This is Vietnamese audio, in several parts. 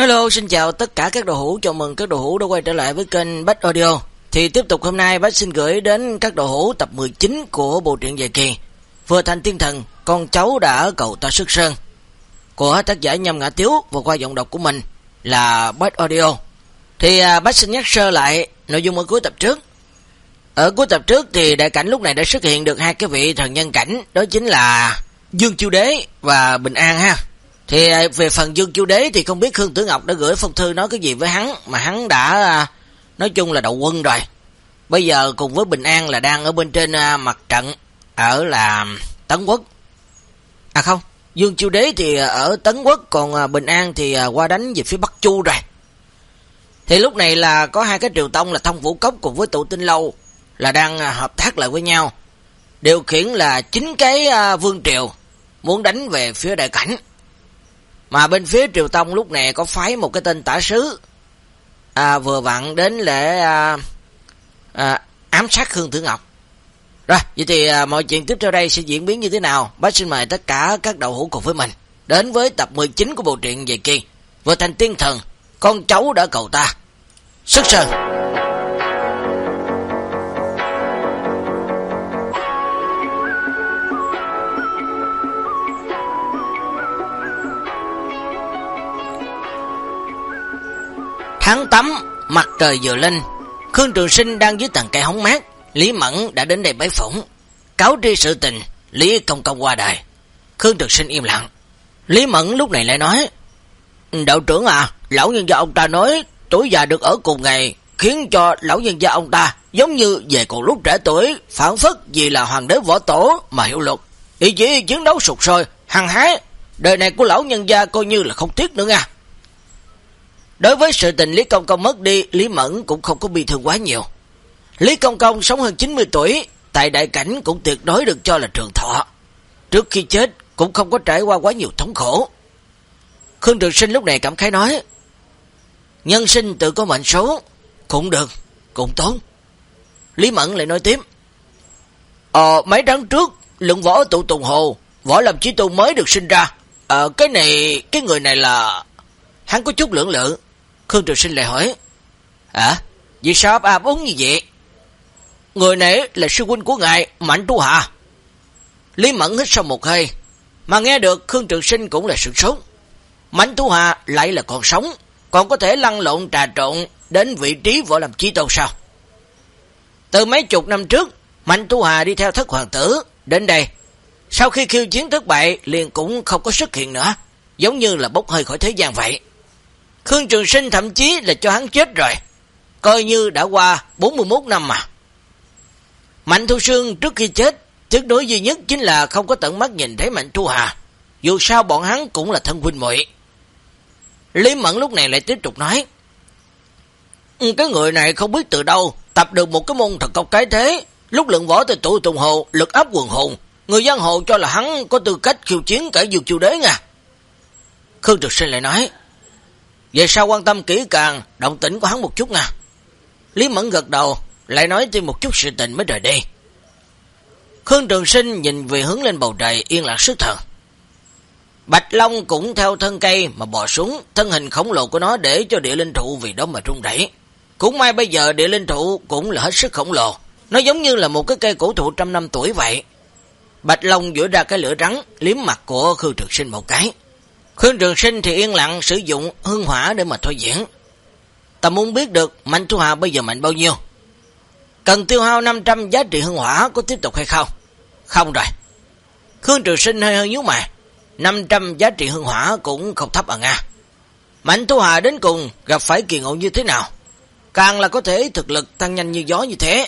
Hello, xin chào tất cả các đồ hữu, chào mừng các đồ hữu đã quay trở lại với kênh Bách Audio. Thì tiếp tục hôm nay Bách xin gửi đến các đồ hữu tập 19 của bộ truyện dài kỳ Vừa thành tiên thần, con cháu đã cầu ta sức sơn của tác giả Nhâm Ngã Tiếu và qua giọng đọc của mình là Bách Audio. Thì à, Bách xin nhắc sơ lại nội dung ở cuối tập trước. Ở cuối tập trước thì đại cảnh lúc này đã xuất hiện được hai cái vị thần nhân cảnh, đó chính là Dương Chiêu Đế và Bình An ha. Thì à, về phần Dương Chiêu Đế thì không biết Khương Tử Ngọc đã gửi phong thư nói cái gì với hắn mà hắn đã à, nói chung là đầu quân rồi. Bây giờ cùng với Bình An là đang ở bên trên à, mặt trận ở là Tấn Quốc. À không, Dương Chiêu Đế thì ở Tấn Quốc còn Bình An thì qua đánh về phía Bắc Chu rồi. Thì lúc này là có hai cái triều tông là Thông Vũ Cốc cùng với Tụ Tinh Lâu là đang hợp tác lại với nhau. Điều khiển là chính cái vương triều muốn đánh về phía đại cảnh. Mà bên phía Triều Tông lúc này có phái một cái tên tả sứ à, vừa vặn đến lễ à, à, ám sát Khương Tử Ngọc. Rồi, vậy thì à, mọi chuyện tiếp theo đây sẽ diễn biến như thế nào? Bác xin mời tất cả các đầu hữu cùng với mình đến với tập 19 của bộ truyện về kỳ. Vừa thành tiên thần, con cháu đã cầu ta. Sức sơn. Tháng 8, mặt trời vừa lên, Khương Trường Sinh đang dưới tầng cây hóng mát, Lý Mẫn đã đến đây bái phỏng, cáo tri sự tình, Lý Công Công qua đời. Khương Trường Sinh im lặng. Lý Mẫn lúc này lại nói, Đạo trưởng à, lão nhân gia ông ta nói, tuổi già được ở cùng ngày, khiến cho lão nhân gia ông ta giống như về còn lúc trẻ tuổi, phản phất vì là hoàng đế võ tổ mà hiệu luật. Ý chí chiến đấu sụt sôi, hăng hái, đời này của lão nhân gia coi như là không tiếc nữa nha. Đối với sự tình Lý Công Công mất đi, Lý Mẫn cũng không có bị thương quá nhiều. Lý Công Công sống hơn 90 tuổi, tại đại cảnh cũng tuyệt đối được cho là trường thọ. Trước khi chết cũng không có trải qua quá nhiều thống khổ. Khương Trường Sinh lúc này cảm khái nói, Nhân sinh tự có mệnh số, cũng được, cũng tốt. Lý Mẫn lại nói tiếp, Ờ, mấy tháng trước, lượng võ tụ tùng hồ, võ làm chí tu mới được sinh ra. Ờ, cái này, cái người này là... Hắn có chút lưỡng lự, Khương Trường Sinh lại hỏi, À, vì sao áp áp uống như vậy? Người này là sư huynh của ngài, Mạnh Tu Hạ. Lý Mẫn hít sau một hơi, mà nghe được Khương Trường Sinh cũng là sự sống. Mạnh Tu Hạ lại là còn sống, còn có thể lăn lộn trà trộn đến vị trí võ làm chi tôn sao? Từ mấy chục năm trước, Mạnh Tu Hà đi theo thất hoàng tử, đến đây. Sau khi khiêu chiến thất bại, liền cũng không có xuất hiện nữa, giống như là bốc hơi khỏi thế gian vậy. Khương Trường Sinh thậm chí là cho hắn chết rồi. Coi như đã qua 41 năm mà. Mạnh Thu Sương trước khi chết, tiếc đối duy nhất chính là không có tận mắt nhìn thấy Mạnh Thu Hà. Dù sao bọn hắn cũng là thân huynh muội. Lý Mẫn lúc này lại tiếp tục nói. Ừ, cái người này không biết từ đâu, tập được một cái môn thật công cái thế. Lúc lượng võ từ tụ tùng hồ, lực áp quần hồn. Người dân hồ cho là hắn có tư cách khiêu chiến cả dược chiêu đế nha. Khương Trực Sinh lại nói. Về sau quan tâm kỹ càng, động tĩnh của hắn một chút nha. Lý Mẫn gật đầu, lại nói thêm một chút sự tình mới rời đi. Khương Trường Sinh nhìn về hướng lên bầu trời yên lặng sức thần. Bạch Long cũng theo thân cây mà bò xuống, thân hình khổng lồ của nó để cho địa linh trụ vì đó mà rung rẩy. Cũng may bây giờ địa linh trụ cũng là hết sức khổng lồ, nó giống như là một cái cây cổ thụ trăm năm tuổi vậy. Bạch Long giữa ra cái lửa trắng, liếm mặt của Khương Trường Sinh một cái. Khương Trường Sinh thì yên lặng sử dụng hương hỏa để mà thôi diễn. Ta muốn biết được Mạnh Thu Hà bây giờ mạnh bao nhiêu. Cần tiêu hao 500 giá trị hương hỏa có tiếp tục hay không? Không rồi. Khương Trường Sinh hơi hơi nhú mày. 500 giá trị hương hỏa cũng không thấp à Nga. Mạnh Thu Hà đến cùng gặp phải kỳ ngộ như thế nào? Càng là có thể thực lực tăng nhanh như gió như thế.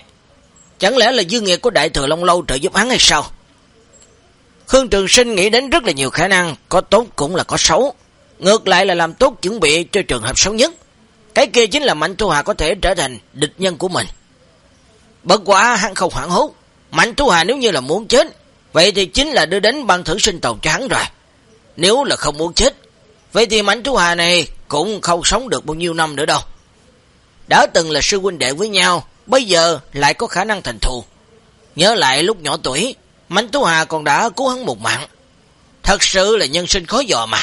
Chẳng lẽ là dư nghiệp của Đại Thừa Long Lâu trợ giúp hắn hay sao? Khương Trường Sinh nghĩ đến rất là nhiều khả năng, có tốt cũng là có xấu. Ngược lại là làm tốt chuẩn bị cho trường hợp xấu nhất. Cái kia chính là Mạnh Thu Hà có thể trở thành địch nhân của mình. Bất quả hắn không hoảng hốt. Mạnh Thu Hà nếu như là muốn chết, vậy thì chính là đưa đến băng thử sinh tồn cho hắn rồi. Nếu là không muốn chết, vậy thì Mạnh Thu Hà này cũng không sống được bao nhiêu năm nữa đâu. Đã từng là sư huynh đệ với nhau, bây giờ lại có khả năng thành thù. Nhớ lại lúc nhỏ tuổi, Mạnh Tú Hà còn đã cứu hắn một mạng. Thật sự là nhân sinh khó dò mà.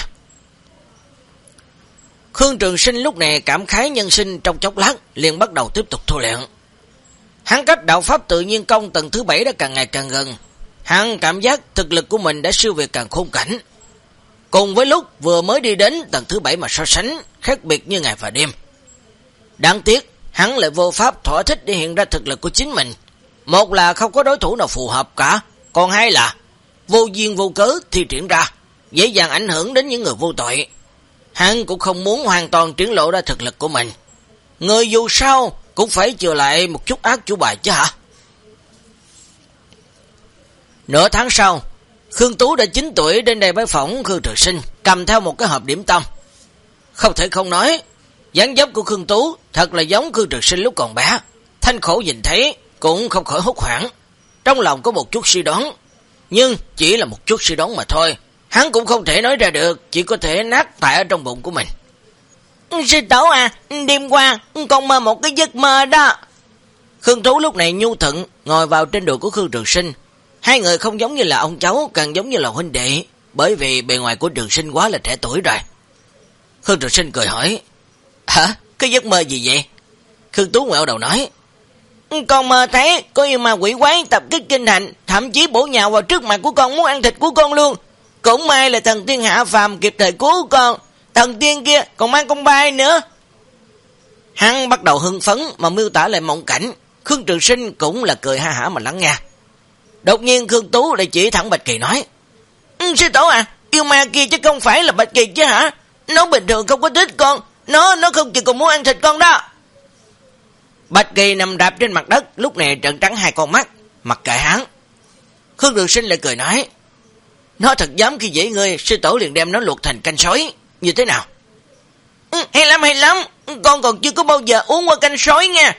Khương Trường Sinh lúc này cảm khái nhân sinh trong chốc lát, liền bắt đầu tiếp tục thu luyện. Hắn cách đạo pháp tự nhiên công tầng thứ bảy đã càng ngày càng gần. Hắn cảm giác thực lực của mình đã siêu việt càng khôn cảnh. Cùng với lúc vừa mới đi đến tầng thứ bảy mà so sánh, khác biệt như ngày và đêm. Đáng tiếc, hắn lại vô pháp thỏa thích để hiện ra thực lực của chính mình. Một là không có đối thủ nào phù hợp cả, còn hai là vô duyên vô cớ thì triển ra, dễ dàng ảnh hưởng đến những người vô tội. Hắn cũng không muốn hoàn toàn triển lộ ra thực lực của mình. Người dù sao cũng phải chừa lại một chút ác chủ bài chứ hả? Nửa tháng sau, Khương Tú đã 9 tuổi đến đây bái phỏng Khương Trường Sinh, cầm theo một cái hộp điểm tâm. Không thể không nói, dáng dấp của Khương Tú thật là giống Khương Trường Sinh lúc còn bé. Thanh khổ nhìn thấy, cũng không khỏi hốt hoảng. Trong lòng có một chút suy đoán, nhưng chỉ là một chút suy đoán mà thôi. Hắn cũng không thể nói ra được, chỉ có thể nát tại ở trong bụng của mình. Sư tổ à, đêm qua con mơ một cái giấc mơ đó. Khương Tú lúc này nhu thận ngồi vào trên đùi của Khương Trường Sinh. Hai người không giống như là ông cháu, càng giống như là huynh đệ, bởi vì bề ngoài của Trường Sinh quá là trẻ tuổi rồi. Khương Trường Sinh cười hỏi, Hả? Cái giấc mơ gì vậy? Khương Tú ngẹo đầu nói, con mơ thấy có yêu ma quỷ quái tập kích kinh hạnh thậm chí bổ nhào vào trước mặt của con muốn ăn thịt của con luôn. Cũng may là thần tiên hạ phàm kịp thời cứu con. Thần tiên kia còn mang con bay nữa. Hắn bắt đầu hưng phấn mà miêu tả lại mộng cảnh. Khương Trường Sinh cũng là cười ha hả mà lắng nghe. Đột nhiên Khương Tú lại chỉ thẳng Bạch Kỳ nói. Ừ, sư tổ à, yêu ma kia chứ không phải là Bạch Kỳ chứ hả? Nó bình thường không có thích con. Nó nó không chỉ còn muốn ăn thịt con đó. Bạch Kỳ nằm đạp trên mặt đất, lúc này trợn trắng hai con mắt, mặt kệ hắn. Khương Đường Sinh lại cười nói. Nó thật dám khi dễ ngươi, sư tổ liền đem nó luộc thành canh sói. Như thế nào? Ừ, hay lắm, hay lắm. Con còn chưa có bao giờ uống qua canh sói nha.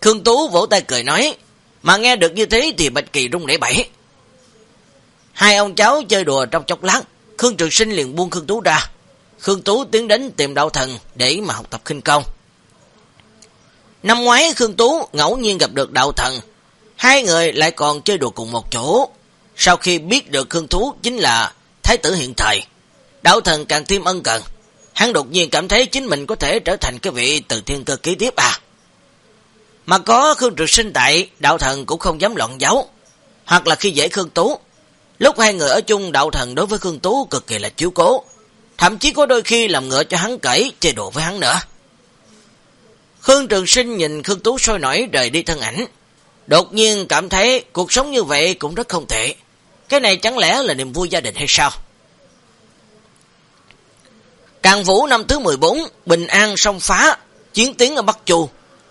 Khương Tú vỗ tay cười nói. Mà nghe được như thế thì Bạch Kỳ rung nảy bẫy. Hai ông cháu chơi đùa trong chốc lát. Khương Trường Sinh liền buông Khương Tú ra. Khương Tú tiến đến tìm đạo thần để mà học tập khinh công. Năm ngoái Khương Tú ngẫu nhiên gặp được đạo thần. Hai người lại còn chơi đùa cùng một chỗ. Sau khi biết được Khương tú chính là Thái tử hiện thời, đạo thần càng thêm ân cần. Hắn đột nhiên cảm thấy chính mình có thể trở thành cái vị từ thiên cơ ký tiếp à. Mà có Khương Trực Sinh tại, đạo thần cũng không dám loạn giấu. Hoặc là khi dễ Khương Tú. Lúc hai người ở chung, đạo thần đối với Khương Tú cực kỳ là chiếu cố. Thậm chí có đôi khi làm ngựa cho hắn cẩy, chơi đùa với hắn nữa. Khương Trường Sinh nhìn Khương Tú sôi nổi rời đi thân ảnh. Đột nhiên cảm thấy cuộc sống như vậy cũng rất không tệ. Cái này chẳng lẽ là niềm vui gia đình hay sao? Càng Vũ năm thứ 14, Bình An sông phá, chiến tiến ở Bắc Chu.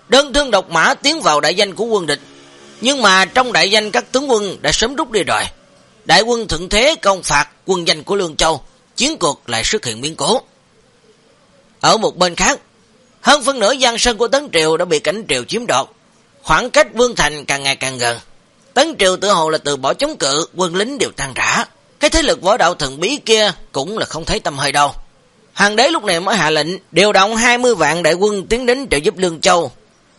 Đơn thương độc mã tiến vào đại danh của quân địch. Nhưng mà trong đại danh các tướng quân đã sớm rút đi rồi. Đại quân thượng thế công phạt quân danh của Lương Châu, chiến cuộc lại xuất hiện biến cố. Ở một bên khác, hơn phân nửa giang sơn của Tấn Triều đã bị cảnh Triều chiếm đoạt. Khoảng cách Vương Thành càng ngày càng gần. Tấn triều tự hồ là từ bỏ chống cự, quân lính đều tan rã. Cái thế lực võ đạo thần bí kia cũng là không thấy tâm hơi đâu. Hoàng đế lúc này mới hạ lệnh điều động 20 vạn đại quân tiến đến trợ giúp Lương Châu.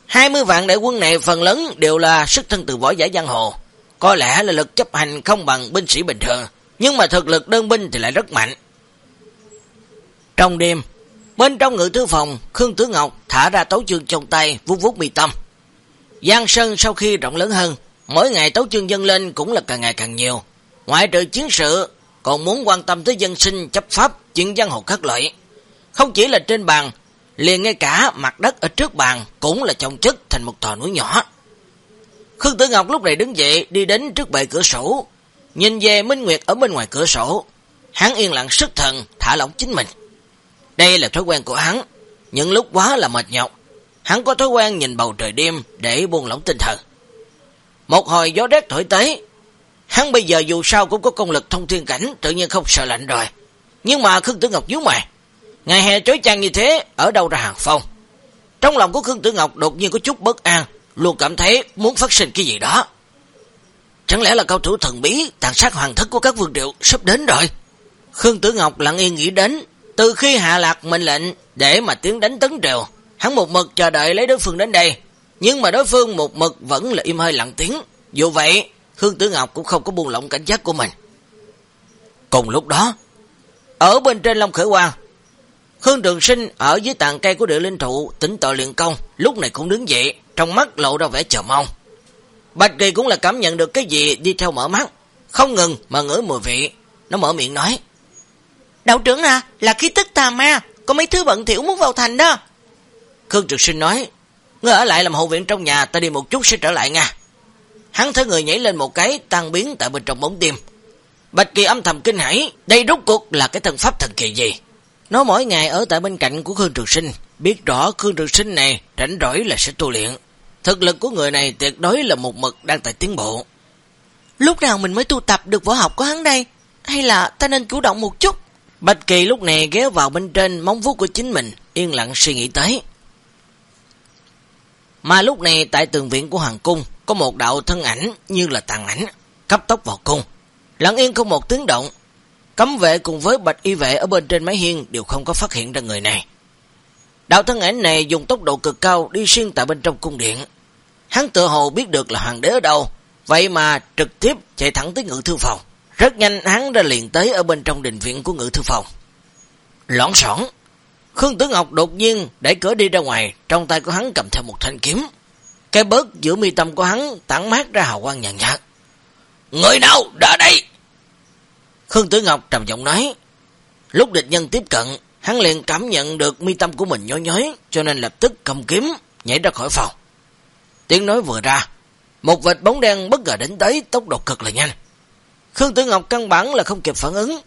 20 vạn đại quân này phần lớn đều là sức thân từ võ giả giang hồ. Có lẽ là lực chấp hành không bằng binh sĩ bình thường, nhưng mà thực lực đơn binh thì lại rất mạnh. Trong đêm, bên trong ngự thư phòng, Khương Tử Ngọc thả ra tấu chương trong tay, vuốt vuốt mi tâm. Giang Sơn sau khi rộng lớn hơn, Mỗi ngày tấu chương dân lên cũng là càng ngày càng nhiều. Ngoại trừ chiến sự, còn muốn quan tâm tới dân sinh, chấp pháp, chuyện dân hồ khắc lợi Không chỉ là trên bàn, liền ngay cả mặt đất ở trước bàn cũng là chồng chất thành một tòa núi nhỏ. Khương Tử Ngọc lúc này đứng dậy đi đến trước bệ cửa sổ, nhìn về Minh Nguyệt ở bên ngoài cửa sổ. Hắn yên lặng sức thần, thả lỏng chính mình. Đây là thói quen của hắn, những lúc quá là mệt nhọc. Hắn có thói quen nhìn bầu trời đêm để buông lỏng tinh thần. Một hồi gió rét thổi tới. Hắn bây giờ dù sao cũng có công lực thông thiên cảnh, tự nhiên không sợ lạnh rồi. Nhưng mà Khương Tử Ngọc nhíu mày. Ngày hè chói chang như thế, ở đâu ra hàng phong? Trong lòng của Khương Tử Ngọc đột nhiên có chút bất an, luôn cảm thấy muốn phát sinh cái gì đó. Chẳng lẽ là cao thủ thần bí, tàn sát hoàng thất của các vương triệu sắp đến rồi? Khương Tử Ngọc lặng yên nghĩ đến, từ khi hạ lạc mệnh lệnh để mà tiến đánh tấn triều, hắn một mực chờ đợi lấy đối phương đến đây, nhưng mà đối phương một mực vẫn là im hơi lặng tiếng. Dù vậy, Khương Tử Ngọc cũng không có buông lỏng cảnh giác của mình. Cùng lúc đó, ở bên trên Long Khởi Quang, Khương Trường Sinh ở dưới tàn cây của địa linh thụ tỉnh tội luyện công, lúc này cũng đứng dậy, trong mắt lộ ra vẻ chờ mong. Bạch Kỳ cũng là cảm nhận được cái gì đi theo mở mắt, không ngừng mà ngửi mùi vị. Nó mở miệng nói. Đạo trưởng à, là khí tức tà ma, có mấy thứ bận thiểu muốn vào thành đó. Khương Trực Sinh nói, ngươi ở lại làm hậu viện trong nhà, ta đi một chút sẽ trở lại nha. Hắn thấy người nhảy lên một cái, tan biến tại bên trong bóng tim. Bạch Kỳ âm thầm kinh hãi, đây rốt cuộc là cái thần pháp thần kỳ gì? Nó mỗi ngày ở tại bên cạnh của Khương Trường Sinh, biết rõ Khương Trường Sinh này rảnh rỗi là sẽ tu luyện. Thực lực của người này tuyệt đối là một mực đang tại tiến bộ. Lúc nào mình mới tu tập được võ học của hắn đây? Hay là ta nên chủ động một chút? Bạch Kỳ lúc này ghé vào bên trên móng vuốt của chính mình, yên lặng suy nghĩ tới. Mà lúc này tại tường viện của Hoàng Cung, có một đạo thân ảnh như là tàn ảnh, cấp tốc vào cung. Lặng yên không một tiếng động, cấm vệ cùng với bạch y vệ ở bên trên mái hiên đều không có phát hiện ra người này. Đạo thân ảnh này dùng tốc độ cực cao đi xuyên tại bên trong cung điện. Hắn tự hồ biết được là hoàng đế ở đâu, vậy mà trực tiếp chạy thẳng tới ngự thư phòng. Rất nhanh hắn đã liền tới ở bên trong đình viện của ngự thư phòng. Lõng sỏng Khương Tử Ngọc đột nhiên đẩy cửa đi ra ngoài, trong tay của hắn cầm theo một thanh kiếm. Cái bớt giữa mi tâm của hắn tản mát ra hào quang nhàn nhạt. Người nào ra đây? Khương Tử Ngọc trầm giọng nói. Lúc địch nhân tiếp cận, hắn liền cảm nhận được mi tâm của mình nhói nhói, cho nên lập tức cầm kiếm, nhảy ra khỏi phòng. Tiếng nói vừa ra, một vệt bóng đen bất ngờ đến tới, tốc độ cực là nhanh. Khương Tử Ngọc căn bản là không kịp phản ứng.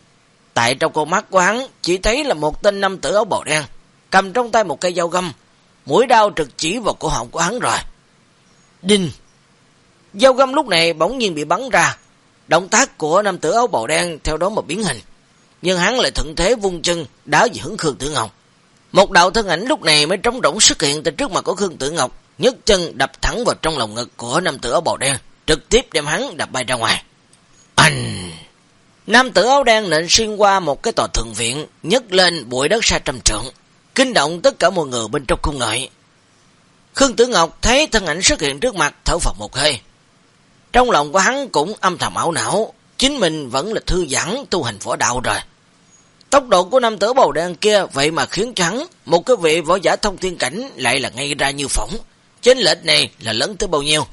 Tại trong con mắt của hắn, chỉ thấy là một tên nam tử áo bào đen, cầm trong tay một cây dao găm, mũi đao trực chỉ vào cổ họng của hắn rồi. Đinh! Dao găm lúc này bỗng nhiên bị bắn ra, động tác của nam tử áo bào đen theo đó mà biến hình. Nhưng hắn lại thuận thế vung chân, đá về hướng Khương Tử Ngọc. Một đạo thân ảnh lúc này mới trống rỗng xuất hiện từ trước mặt của Khương Tử Ngọc, nhấc chân đập thẳng vào trong lòng ngực của nam tử áo bào đen, trực tiếp đem hắn đập bay ra ngoài. Anh! Nam tử áo đen nện xuyên qua một cái tòa thượng viện, nhấc lên bụi đất xa trăm trượng, kinh động tất cả mọi người bên trong cung ngợi. Khương Tử Ngọc thấy thân ảnh xuất hiện trước mặt, thở phật một hơi. Trong lòng của hắn cũng âm thầm ảo não, chính mình vẫn là thư giãn tu hành võ đạo rồi. Tốc độ của nam tử bầu đen kia vậy mà khiến cho hắn, một cái vị võ giả thông thiên cảnh lại là ngay ra như phỏng. Chênh lệch này là lớn tới bao nhiêu?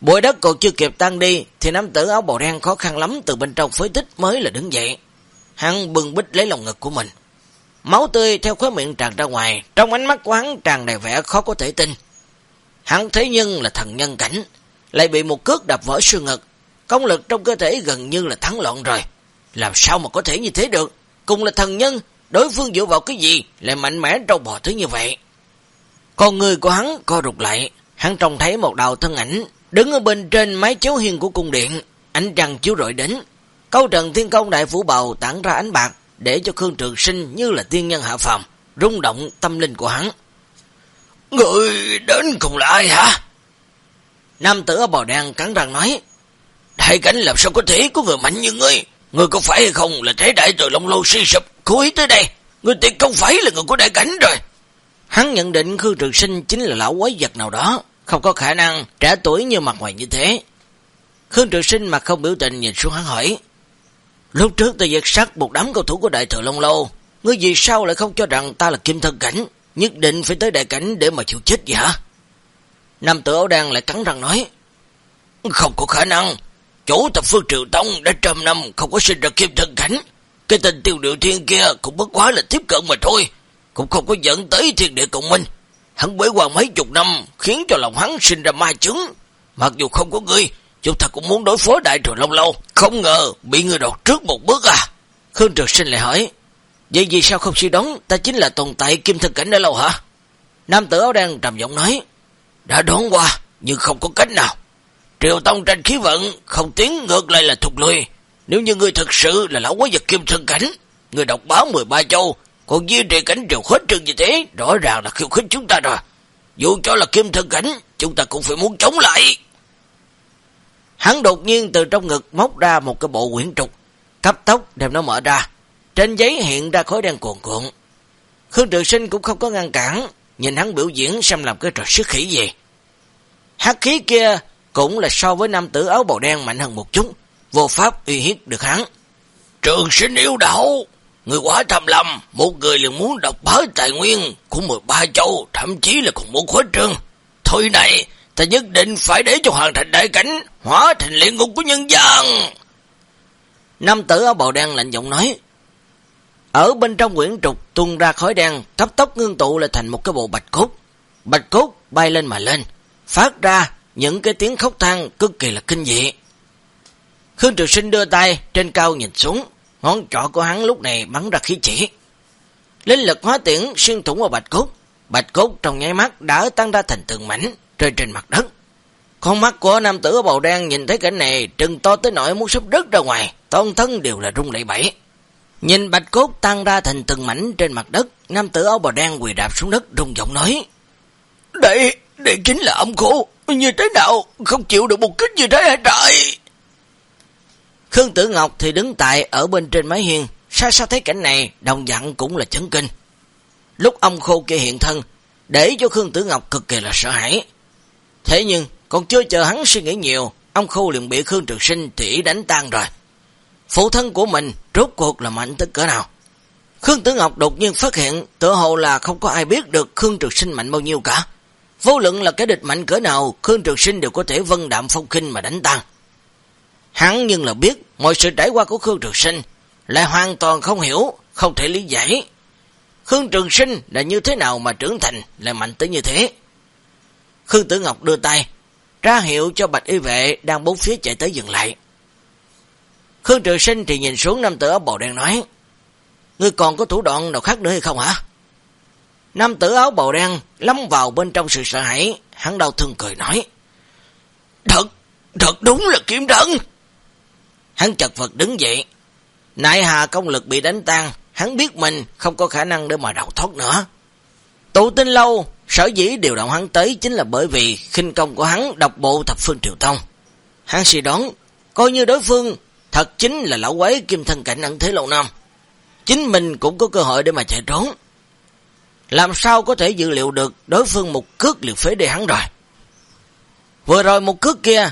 Bụi đất còn chưa kịp tan đi, thì nam tử áo bào đen khó khăn lắm từ bên trong phế tích mới là đứng dậy. Hắn bừng bích lấy lòng ngực của mình. Máu tươi theo khóe miệng tràn ra ngoài, trong ánh mắt của hắn tràn đầy vẻ khó có thể tin. Hắn thế nhưng là thần nhân cảnh, lại bị một cước đập vỡ xương ngực, công lực trong cơ thể gần như là thắng loạn rồi. Làm sao mà có thể như thế được? Cùng là thần nhân, đối phương dựa vào cái gì lại mạnh mẽ trâu bò thứ như vậy? Con người của hắn co rụt lại, hắn trông thấy một đầu thân ảnh đứng ở bên trên mái chấu hiên của cung điện, ánh trăng chiếu rọi đến. Câu trần thiên công đại phủ bầu tản ra ánh bạc, để cho Khương Trường Sinh như là tiên nhân hạ phàm, rung động tâm linh của hắn. Người đến cùng là ai hả? Nam tử ở bò đen cắn răng nói, Đại cảnh làm sao có thể có người mạnh như ngươi? Ngươi có phải hay không là thế đại từ Long Lô suy sụp, cố ý tới đây? Ngươi tuyệt không phải là người của đại cảnh rồi. Hắn nhận định Khương Trường Sinh chính là lão quái vật nào đó, không có khả năng trẻ tuổi như mặt ngoài như thế. Khương Trường Sinh mặt không biểu tình nhìn xuống hắn hỏi, Lúc trước ta giật sát một đám cầu thủ của đại thừa Long Lô, ngươi vì sao lại không cho rằng ta là kim thân cảnh, nhất định phải tới đại cảnh để mà chịu chết vậy hả? Nam tử áo đen lại cắn răng nói, Không có khả năng, chủ tập phương Triệu Tông đã trăm năm không có sinh ra kim thân cảnh, cái tình tiêu điệu thiên kia cũng bất quá là tiếp cận mà thôi, cũng không có dẫn tới thiên địa cộng minh. Hắn bế qua mấy chục năm, khiến cho lòng hắn sinh ra ma chứng. Mặc dù không có ngươi, chúng ta cũng muốn đối phó đại thừa lâu Lâu, không ngờ bị người đột trước một bước à. Khương Trực Sinh lại hỏi, vậy vì sao không suy đoán ta chính là tồn tại kim thân cảnh đã lâu hả? Nam tử áo đen trầm giọng nói, đã đoán qua, nhưng không có cách nào. Triều Tông tranh khí vận, không tiến ngược lại là thụt lùi. Nếu như ngươi thật sự là lão quái vật kim thân cảnh, người đọc báo 13 châu, còn duy trì cảnh triều khuếch trương như thế, rõ ràng là khiêu khích chúng ta rồi. Dù cho là kim thân cảnh, chúng ta cũng phải muốn chống lại. Hắn đột nhiên từ trong ngực móc ra một cái bộ quyển trục, cấp tốc đem nó mở ra. Trên giấy hiện ra khối đen cuồn cuộn. Khương Trường Sinh cũng không có ngăn cản, nhìn hắn biểu diễn xem làm cái trò sức khỉ gì. Hát khí kia cũng là so với nam tử áo bào đen mạnh hơn một chút, vô pháp uy hiếp được hắn. Trường sinh yêu đạo, Người quá tham lam một người liền muốn độc bá tài nguyên của 13 châu, thậm chí là còn muốn khuếch trương. Thôi này, ta nhất định phải để cho hoàn thành đại cảnh, hóa thành luyện ngục của nhân dân. Nam tử áo bào đen lạnh giọng nói. Ở bên trong quyển trục tuôn ra khói đen, cấp tốc ngưng tụ lại thành một cái bộ bạch cốt. Bạch cốt bay lên mà lên, phát ra những cái tiếng khóc than cực kỳ là kinh dị. Khương Trường Sinh đưa tay trên cao nhìn xuống, ngón trỏ của hắn lúc này bắn ra khí chỉ. Linh lực hóa tiễn xuyên thủng vào bạch cốt, bạch cốt trong nháy mắt đã tăng ra thành từng mảnh rơi trên mặt đất. Con mắt của nam tử ở bầu đen nhìn thấy cảnh này trừng to tới nỗi muốn sắp rớt ra ngoài, toàn thân đều là rung lẩy bẫy. Nhìn bạch cốt tăng ra thành từng mảnh trên mặt đất, nam tử áo bào đen quỳ đạp xuống đất rung giọng nói. Đây, đây chính là ông khổ, như thế nào, không chịu được một kích như thế hả trời? Khương Tử Ngọc thì đứng tại ở bên trên mái hiên, xa xa thấy cảnh này, đồng dặn cũng là chấn kinh. Lúc ông khô kia hiện thân, để cho Khương Tử Ngọc cực kỳ là sợ hãi. Thế nhưng, còn chưa chờ hắn suy nghĩ nhiều, ông khô liền bị Khương Trường Sinh tỉ đánh tan rồi. Phụ thân của mình rốt cuộc là mạnh tới cỡ nào? Khương Tử Ngọc đột nhiên phát hiện tự hồ là không có ai biết được Khương Trường Sinh mạnh bao nhiêu cả. Vô luận là cái địch mạnh cỡ nào, Khương Trường Sinh đều có thể vân đạm phong kinh mà đánh tan. Hắn nhưng là biết mọi sự trải qua của Khương Trường Sinh lại hoàn toàn không hiểu, không thể lý giải. Khương Trường Sinh là như thế nào mà trưởng thành lại mạnh tới như thế? Khương Tử Ngọc đưa tay, ra hiệu cho bạch y vệ đang bốn phía chạy tới dừng lại. Khương Trường Sinh thì nhìn xuống nam tử áo bầu đen nói, Ngươi còn có thủ đoạn nào khác nữa hay không hả? Nam tử áo bầu đen lắm vào bên trong sự sợ hãi, hắn đau thương cười nói, Thật, thật đúng là kiếm trận. Hắn chật vật đứng dậy. Nại hà công lực bị đánh tan, hắn biết mình không có khả năng để mà đào thoát nữa. Tụ tinh lâu, sở dĩ điều động hắn tới chính là bởi vì khinh công của hắn độc bộ thập phương triều tông. Hắn suy đoán, coi như đối phương thật chính là lão quái kim thân cảnh ẩn thế lâu năm. Chính mình cũng có cơ hội để mà chạy trốn. Làm sao có thể dự liệu được đối phương một cước liệt phế để hắn rồi. Vừa rồi một cước kia,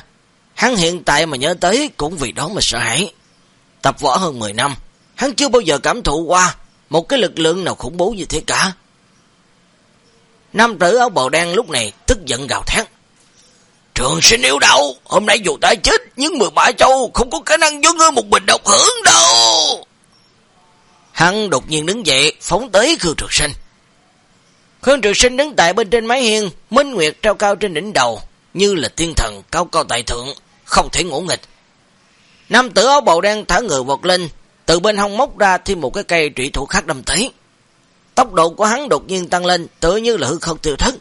hắn hiện tại mà nhớ tới cũng vì đó mà sợ hãi. Tập võ hơn 10 năm, hắn chưa bao giờ cảm thụ qua một cái lực lượng nào khủng bố như thế cả. Nam tử áo bào đen lúc này tức giận gào thét. Trường sinh yếu đâu, hôm nay dù ta chết, nhưng 13 châu không có khả năng cho ngươi một bình độc hưởng đâu. Hắn đột nhiên đứng dậy, phóng tới Khương Trường Sinh. Khương Trường Sinh đứng tại bên trên mái hiên, Minh Nguyệt trao cao trên đỉnh đầu, như là tiên thần cao cao tại thượng, không thể ngủ nghịch. Nam tử áo bầu đen thả người vọt lên, từ bên hông móc ra thêm một cái cây trụy thủ khác đâm tới. Tốc độ của hắn đột nhiên tăng lên, tự như là hư không tiêu thất.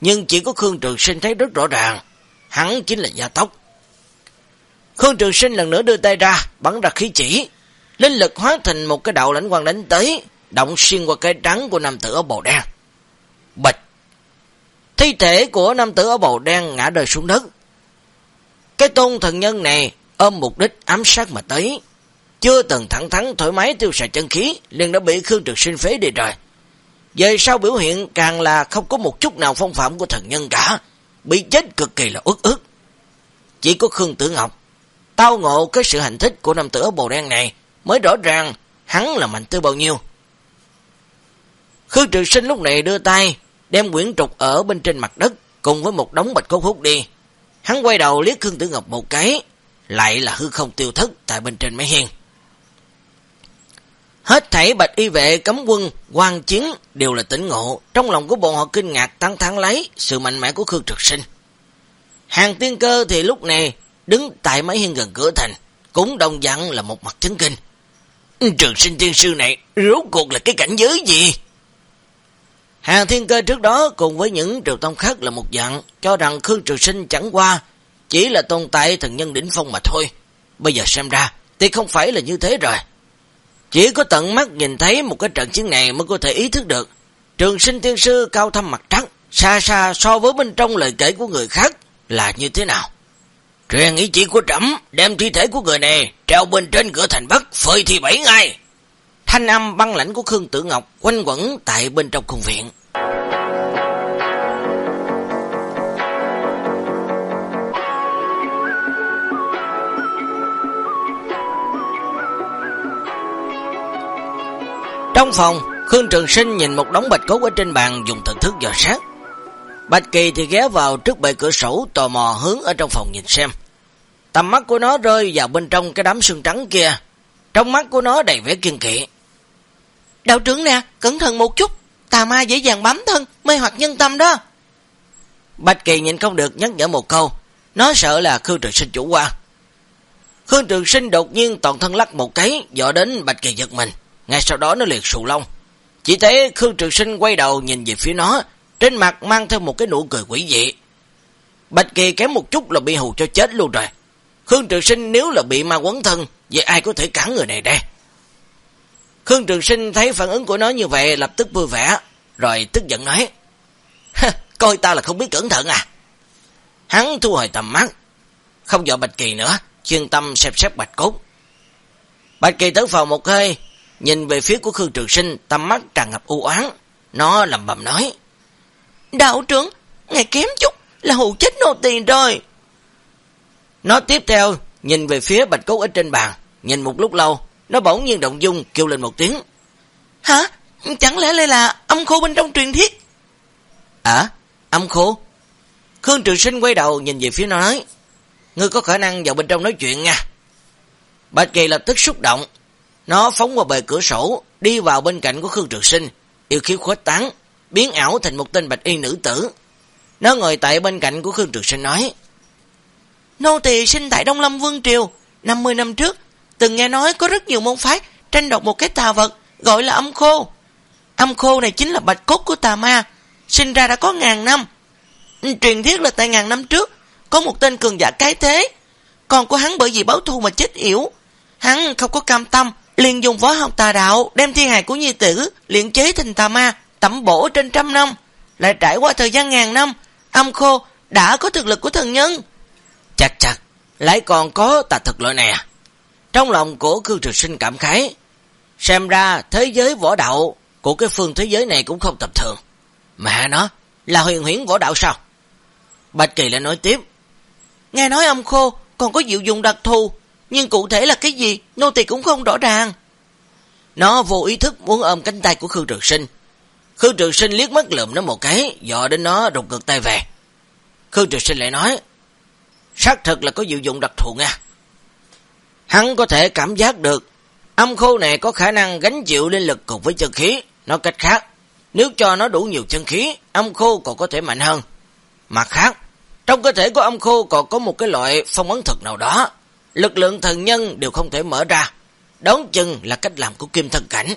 Nhưng chỉ có Khương Trường Sinh thấy rất rõ ràng, hắn chính là gia tốc. Khương Trường Sinh lần nữa đưa tay ra, bắn ra khí chỉ. Linh lực hóa thành một cái đạo lãnh quang đánh tới, động xuyên qua cái trắng của nam tử ở bầu đen. Bịch! Thi thể của nam tử ở bầu đen ngã đời xuống đất. Cái tôn thần nhân này ôm mục đích ám sát mà tới. Chưa từng thẳng thắn thoải mái tiêu xài chân khí, liền đã bị Khương Trực Sinh phế đi rồi. Về sau biểu hiện càng là không có một chút nào phong phạm của thần nhân cả, bị chết cực kỳ là ức ức. Chỉ có Khương Tử Ngọc, tao ngộ cái sự hành thích của nam tử bồ đen này, mới rõ ràng hắn là mạnh tư bao nhiêu. Khương Trực Sinh lúc này đưa tay, đem quyển trục ở bên trên mặt đất, cùng với một đống bạch cốt hút đi. Hắn quay đầu liếc Khương Tử Ngọc một cái, lại là hư không tiêu thất tại bên trên máy hiên. Hết thảy bạch y vệ cấm quân, quan chiến đều là tỉnh ngộ, trong lòng của bọn họ kinh ngạc tăng thắng lấy sự mạnh mẽ của Khương Trực Sinh. Hàng tiên cơ thì lúc này đứng tại máy hiên gần cửa thành, cũng đồng dặn là một mặt chấn kinh. Trường sinh tiên sư này rốt cuộc là cái cảnh giới gì? Hàng thiên cơ trước đó cùng với những triều tông khác là một dạng, cho rằng Khương Trường Sinh chẳng qua, chỉ là tồn tại thần nhân đỉnh phong mà thôi. Bây giờ xem ra, thì không phải là như thế rồi. Chỉ có tận mắt nhìn thấy một cái trận chiến này mới có thể ý thức được. Trường sinh tiên sư cao thâm mặt trắng, xa xa so với bên trong lời kể của người khác là như thế nào. Truyền ý chỉ của trẫm đem thi thể của người này treo bên trên cửa thành Bắc phơi thì bảy ngày. Thanh âm băng lãnh của Khương Tử Ngọc quanh quẩn tại bên trong cung viện. Trong phòng, Khương Trường Sinh nhìn một đống bạch cốt ở trên bàn dùng thần thức dò sát. Bạch Kỳ thì ghé vào trước bệ cửa sổ tò mò hướng ở trong phòng nhìn xem. Tầm mắt của nó rơi vào bên trong cái đám xương trắng kia. Trong mắt của nó đầy vẻ kiên kỵ. Đạo trưởng nè, cẩn thận một chút. Tà ma dễ dàng bám thân, mê hoặc nhân tâm đó. Bạch Kỳ nhìn không được nhắc nhở một câu. Nó sợ là Khương Trường Sinh chủ qua. Khương Trường Sinh đột nhiên toàn thân lắc một cái, dọ đến Bạch Kỳ giật mình. Ngay sau đó nó liền sù lông. Chỉ thấy Khương Trường Sinh quay đầu nhìn về phía nó, trên mặt mang theo một cái nụ cười quỷ dị. Bạch Kỳ kém một chút là bị hù cho chết luôn rồi. Khương Trường Sinh nếu là bị ma quấn thân, vậy ai có thể cản người này đây? Khương Trường Sinh thấy phản ứng của nó như vậy lập tức vui vẻ, rồi tức giận nói. Coi ta là không biết cẩn thận à? Hắn thu hồi tầm mắt, không dọa Bạch Kỳ nữa, chuyên tâm xếp xếp bạch cốt. Bạch Kỳ tới phòng một hơi, nhìn về phía của Khương Trường Sinh, tầm mắt tràn ngập u oán Nó lầm bầm nói. Đạo trưởng, ngày kém chút là hù chết nô tiền rồi. Nó tiếp theo, nhìn về phía bạch cốt ở trên bàn, nhìn một lúc lâu, nó bỗng nhiên động dung kêu lên một tiếng. Hả? Chẳng lẽ đây là âm khô bên trong truyền thiết? À, âm khô? Khương Trường Sinh quay đầu nhìn về phía nó nói, Ngươi có khả năng vào bên trong nói chuyện nha. Bạch Kỳ lập tức xúc động, nó phóng qua bề cửa sổ, đi vào bên cạnh của Khương Trường Sinh, yêu khí khuếch tán, biến ảo thành một tên bạch y nữ tử. Nó ngồi tại bên cạnh của Khương Trường Sinh nói, Nô tỳ sinh tại Đông Lâm Vương Triều, 50 năm trước, từng nghe nói có rất nhiều môn phái tranh đoạt một cái tà vật gọi là âm khô. Âm khô này chính là bạch cốt của tà ma, sinh ra đã có ngàn năm. Truyền thiết là tại ngàn năm trước, có một tên cường giả cái thế, còn của hắn bởi vì báo thù mà chết yểu. Hắn không có cam tâm, liền dùng võ học tà đạo đem thi hài của nhi tử luyện chế thành tà ma, tẩm bổ trên trăm năm. Lại trải qua thời gian ngàn năm, âm khô đã có thực lực của thần nhân. Chắc chắc, lại còn có tà thực loại này à? Trong lòng của cư trực sinh cảm khái, xem ra thế giới võ đạo của cái phương thế giới này cũng không tầm thường. Mà nó là huyền huyến võ đạo sao? Bạch Kỳ lại nói tiếp. Nghe nói âm khô còn có diệu dụng đặc thù, nhưng cụ thể là cái gì, nô tỳ cũng không rõ ràng. Nó vô ý thức muốn ôm cánh tay của Khương Trường Sinh. Khương Trường Sinh liếc mắt lượm nó một cái, dọ đến nó rụt ngược tay về. Khương Trường Sinh lại nói, xác thật là có diệu dụng đặc thù nha. Hắn có thể cảm giác được, âm khô này có khả năng gánh chịu linh lực cùng với chân khí. Nói cách khác, nếu cho nó đủ nhiều chân khí, âm khô còn có thể mạnh hơn. Mặt khác, trong cơ thể của âm khô còn có một cái loại phong ấn thực nào đó. Lực lượng thần nhân đều không thể mở ra. Đón chừng là cách làm của kim thần cảnh.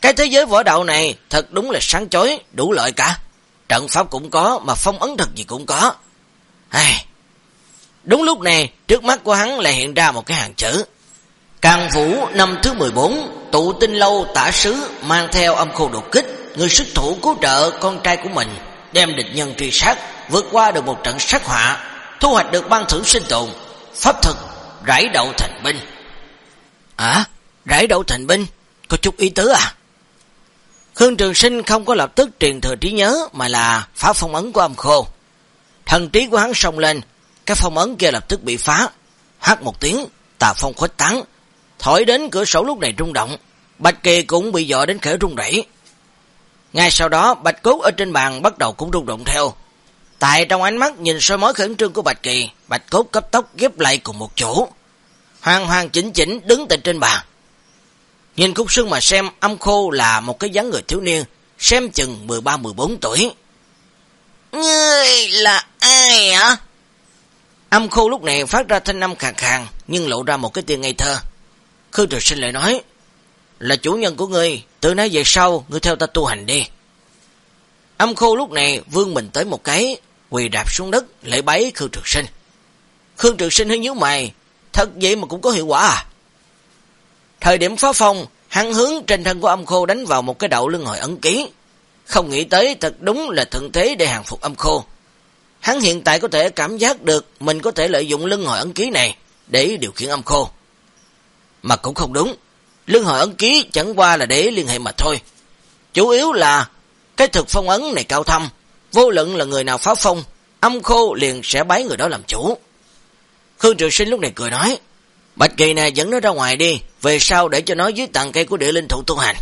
Cái thế giới võ đạo này thật đúng là sáng chói, đủ lợi cả. Trận pháp cũng có, mà phong ấn thật gì cũng có. Ai... Đúng lúc này, trước mắt của hắn lại hiện ra một cái hàng chữ. Càng vũ năm thứ 14, tụ tinh lâu tả sứ mang theo âm khô đột kích, người sức thủ cứu trợ con trai của mình, đem địch nhân truy sát, vượt qua được một trận sát họa, thu hoạch được ban thưởng sinh tồn, pháp thực, rải đậu thành binh. À, rải đậu thành binh, có chút ý tứ à? Khương Trường Sinh không có lập tức truyền thừa trí nhớ mà là phá phong ấn của âm khô. Thần trí của hắn sông lên, cái phong ấn kia lập tức bị phá. Hát một tiếng, tà phong khuếch tán, thổi đến cửa sổ lúc này rung động. Bạch Kỳ cũng bị dọa đến khẽ rung rẩy. Ngay sau đó, bạch cốt ở trên bàn bắt đầu cũng rung động theo. Tại trong ánh mắt nhìn soi mối khẩn trương của Bạch Kỳ, bạch cốt cấp tốc ghép lại cùng một chỗ. Hoàng hoàng chỉnh chỉnh đứng tại trên bàn. Nhìn khúc xương mà xem âm khô là một cái dáng người thiếu niên, xem chừng 13-14 tuổi. Ngươi là ai hả? Âm khô lúc này phát ra thanh âm khàn khàn, nhưng lộ ra một cái tiếng ngây thơ. Khương Trực Sinh lại nói, là chủ nhân của ngươi, từ nay về sau, ngươi theo ta tu hành đi. Âm khô lúc này vương mình tới một cái, quỳ đạp xuống đất, lễ bái Khương Trực Sinh. Khương Trực Sinh hơi nhíu mày, thật vậy mà cũng có hiệu quả à? Thời điểm phá phong, hắn hướng trên thân của âm khô đánh vào một cái đậu lưng hồi ấn ký. Không nghĩ tới thật đúng là thượng thế để hàng phục âm khô. Hắn hiện tại có thể cảm giác được mình có thể lợi dụng lưng hồi ấn ký này để điều khiển âm khô. Mà cũng không đúng. Lưng hồi ấn ký chẳng qua là để liên hệ mà thôi. Chủ yếu là cái thực phong ấn này cao thâm. Vô luận là người nào phá phong, âm khô liền sẽ bái người đó làm chủ. Khương Trường Sinh lúc này cười nói. Bạch Kỳ này dẫn nó ra ngoài đi, về sau để cho nó dưới tầng cây của địa linh thụ tu hành.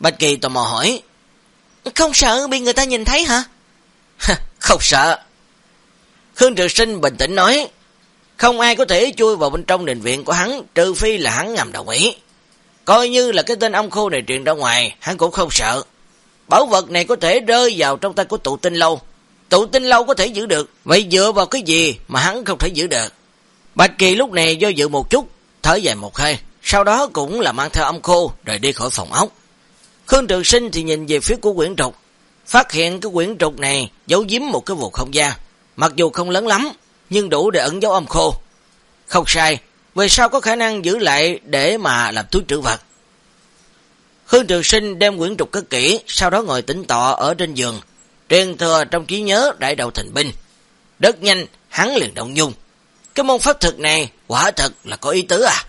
Bạch Kỳ tò mò hỏi, Không sợ bị người ta nhìn thấy hả? không sợ. Khương Trực Sinh bình tĩnh nói, không ai có thể chui vào bên trong đình viện của hắn, trừ phi là hắn ngầm đồng ý. Coi như là cái tên ông khô này truyền ra ngoài, hắn cũng không sợ. Bảo vật này có thể rơi vào trong tay của tụ tinh lâu. Tụ tinh lâu có thể giữ được, vậy dựa vào cái gì mà hắn không thể giữ được? Bạch Kỳ lúc này do dự một chút, thở dài một hơi, sau đó cũng là mang theo âm khô rồi đi khỏi phòng ốc. Khương Trường Sinh thì nhìn về phía của quyển trục, phát hiện cái quyển trục này giấu giếm một cái vùng không gian, mặc dù không lớn lắm, nhưng đủ để ẩn dấu âm khô. Không sai, về sau có khả năng giữ lại để mà làm túi trữ vật. Khương Trường Sinh đem quyển trục cất kỹ, sau đó ngồi tĩnh tọa ở trên giường, truyền thừa trong trí nhớ đại đầu thành binh. Rất nhanh, hắn liền động dung. Cái môn pháp thực này quả thật là có ý tứ à.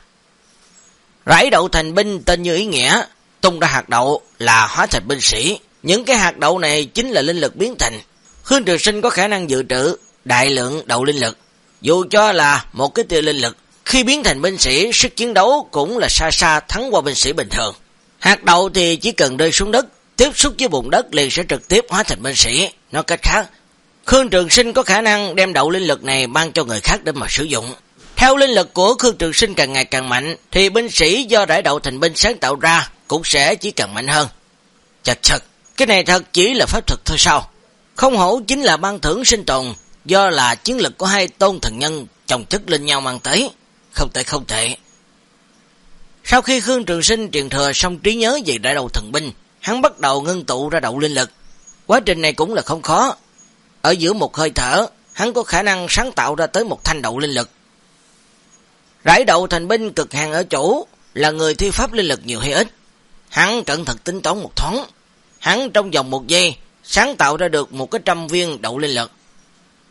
Rải đậu thành binh tên như ý nghĩa, tung ra hạt đậu là hóa thành binh sĩ. Những cái hạt đậu này chính là linh lực biến thành. Khương Trường Sinh có khả năng dự trữ đại lượng đậu linh lực. Dù cho là một cái tia linh lực, khi biến thành binh sĩ, sức chiến đấu cũng là xa xa thắng qua binh sĩ bình thường. Hạt đậu thì chỉ cần rơi xuống đất, tiếp xúc với bụng đất liền sẽ trực tiếp hóa thành binh sĩ. Nói cách khác, Khương Trường Sinh có khả năng đem đậu linh lực này mang cho người khác để mà sử dụng. Theo linh lực của Khương Trường Sinh càng ngày càng mạnh, thì binh sĩ do rải đậu thành binh sáng tạo ra cũng sẽ chỉ càng mạnh hơn. Chật chật, cái này thật chỉ là pháp thuật thôi sao? Không hổ chính là ban thưởng sinh tồn, do là chiến lực của hai tôn thần nhân chồng chất lên nhau mang tới. Không thể không thể sau khi Khương Trường Sinh truyền thừa xong trí nhớ về đại đầu thần binh, hắn bắt đầu ngưng tụ ra đậu linh lực. Quá trình này cũng là không khó. Ở giữa một hơi thở, hắn có khả năng sáng tạo ra tới một thanh đậu linh lực. Rải đậu thành binh cực hàng ở chỗ là người thi pháp linh lực nhiều hay ít. Hắn cẩn thận tính toán một thoáng. Hắn trong vòng một giây sáng tạo ra được một cái trăm viên đậu linh lực.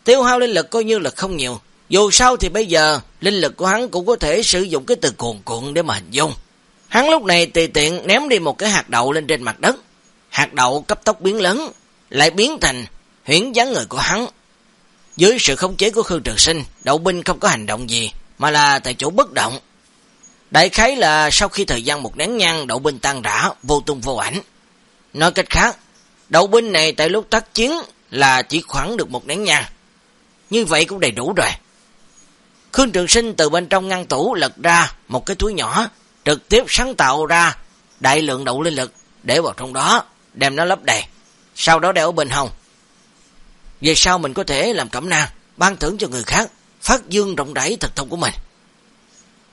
Tiêu hao linh lực coi như là không nhiều. Dù sao thì bây giờ, linh lực của hắn cũng có thể sử dụng cái từ cuồn cuộn để mà hình dung. Hắn lúc này tùy tiện ném đi một cái hạt đậu lên trên mặt đất. Hạt đậu cấp tốc biến lớn, lại biến thành huyển dáng người của hắn. Dưới sự khống chế của Khương Trường Sinh, đậu binh không có hành động gì, mà là tại chỗ bất động. Đại khái là sau khi thời gian một nén nhang, đậu binh tan rã, vô tung vô ảnh. Nói cách khác, đậu binh này tại lúc tác chiến là chỉ khoảng được một nén nhang. Như vậy cũng đầy đủ rồi. Khương Trường Sinh từ bên trong ngăn tủ lật ra một cái túi nhỏ, trực tiếp sáng tạo ra đại lượng đậu linh lực để vào trong đó, đem nó lấp đầy, sau đó đeo ở bên hông. Về sau mình có thể làm cẩm nang, ban thưởng cho người khác, phát dương rộng rãi thực thông của mình.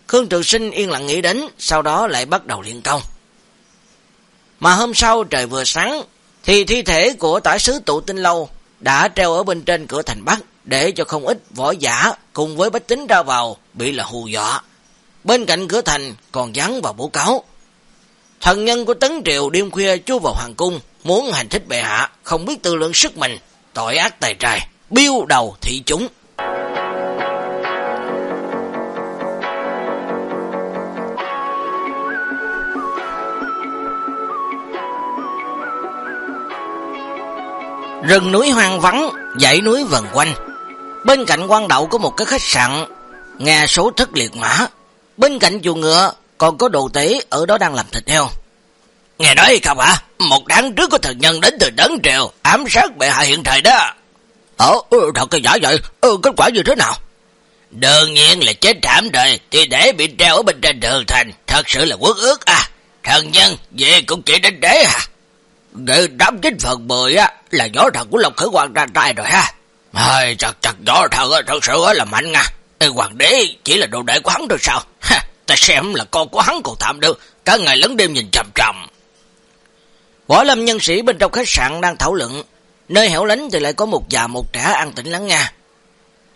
Khương Trường Sinh yên lặng nghĩ đến, sau đó lại bắt đầu luyện công. Mà hôm sau trời vừa sáng, thì thi thể của tả sứ tụ tinh lâu đã treo ở bên trên cửa thành Bắc, để cho không ít võ giả cùng với bách tính ra vào bị là hù dọa. Bên cạnh cửa thành còn dán vào bố cáo. Thần nhân của Tấn Triều đêm khuya chui vào hoàng cung, muốn hành thích bệ hạ, không biết tư lượng sức mình, tội ác tài trai, biêu đầu thị chúng. Rừng núi hoang vắng, dãy núi vần quanh. Bên cạnh quan đậu có một cái khách sạn, nghe số thất liệt mã. Bên cạnh chuồng ngựa còn có đồ tế ở đó đang làm thịt heo. Nghe nói không hả Một đáng trước có thần nhân đến từ đấng triều, ám sát bệ hạ hiện thời đó. Ồ ừ, thật cái giả vậy, ừ, kết quả như thế nào? Đương nhiên là chết thảm rồi, thì để bị treo ở bên trên đường thành, thật sự là quốc ước à. Thần nhân, về cũng chỉ đến đế à. Để đám chín phần mười á, là gió thần của lộc Khởi Hoàng ra tay rồi ha. Hơi chặt chặt gió thật, thật sự là mạnh à. nha. Ê, hoàng đế chỉ là đồ đệ của hắn được sao? Ha, ta xem là con của hắn còn tạm được, cả ngày lẫn đêm nhìn chầm chầm. Võ lâm nhân sĩ bên trong khách sạn đang thảo luận, nơi hẻo lánh thì lại có một già một trẻ ăn tĩnh lắng nghe.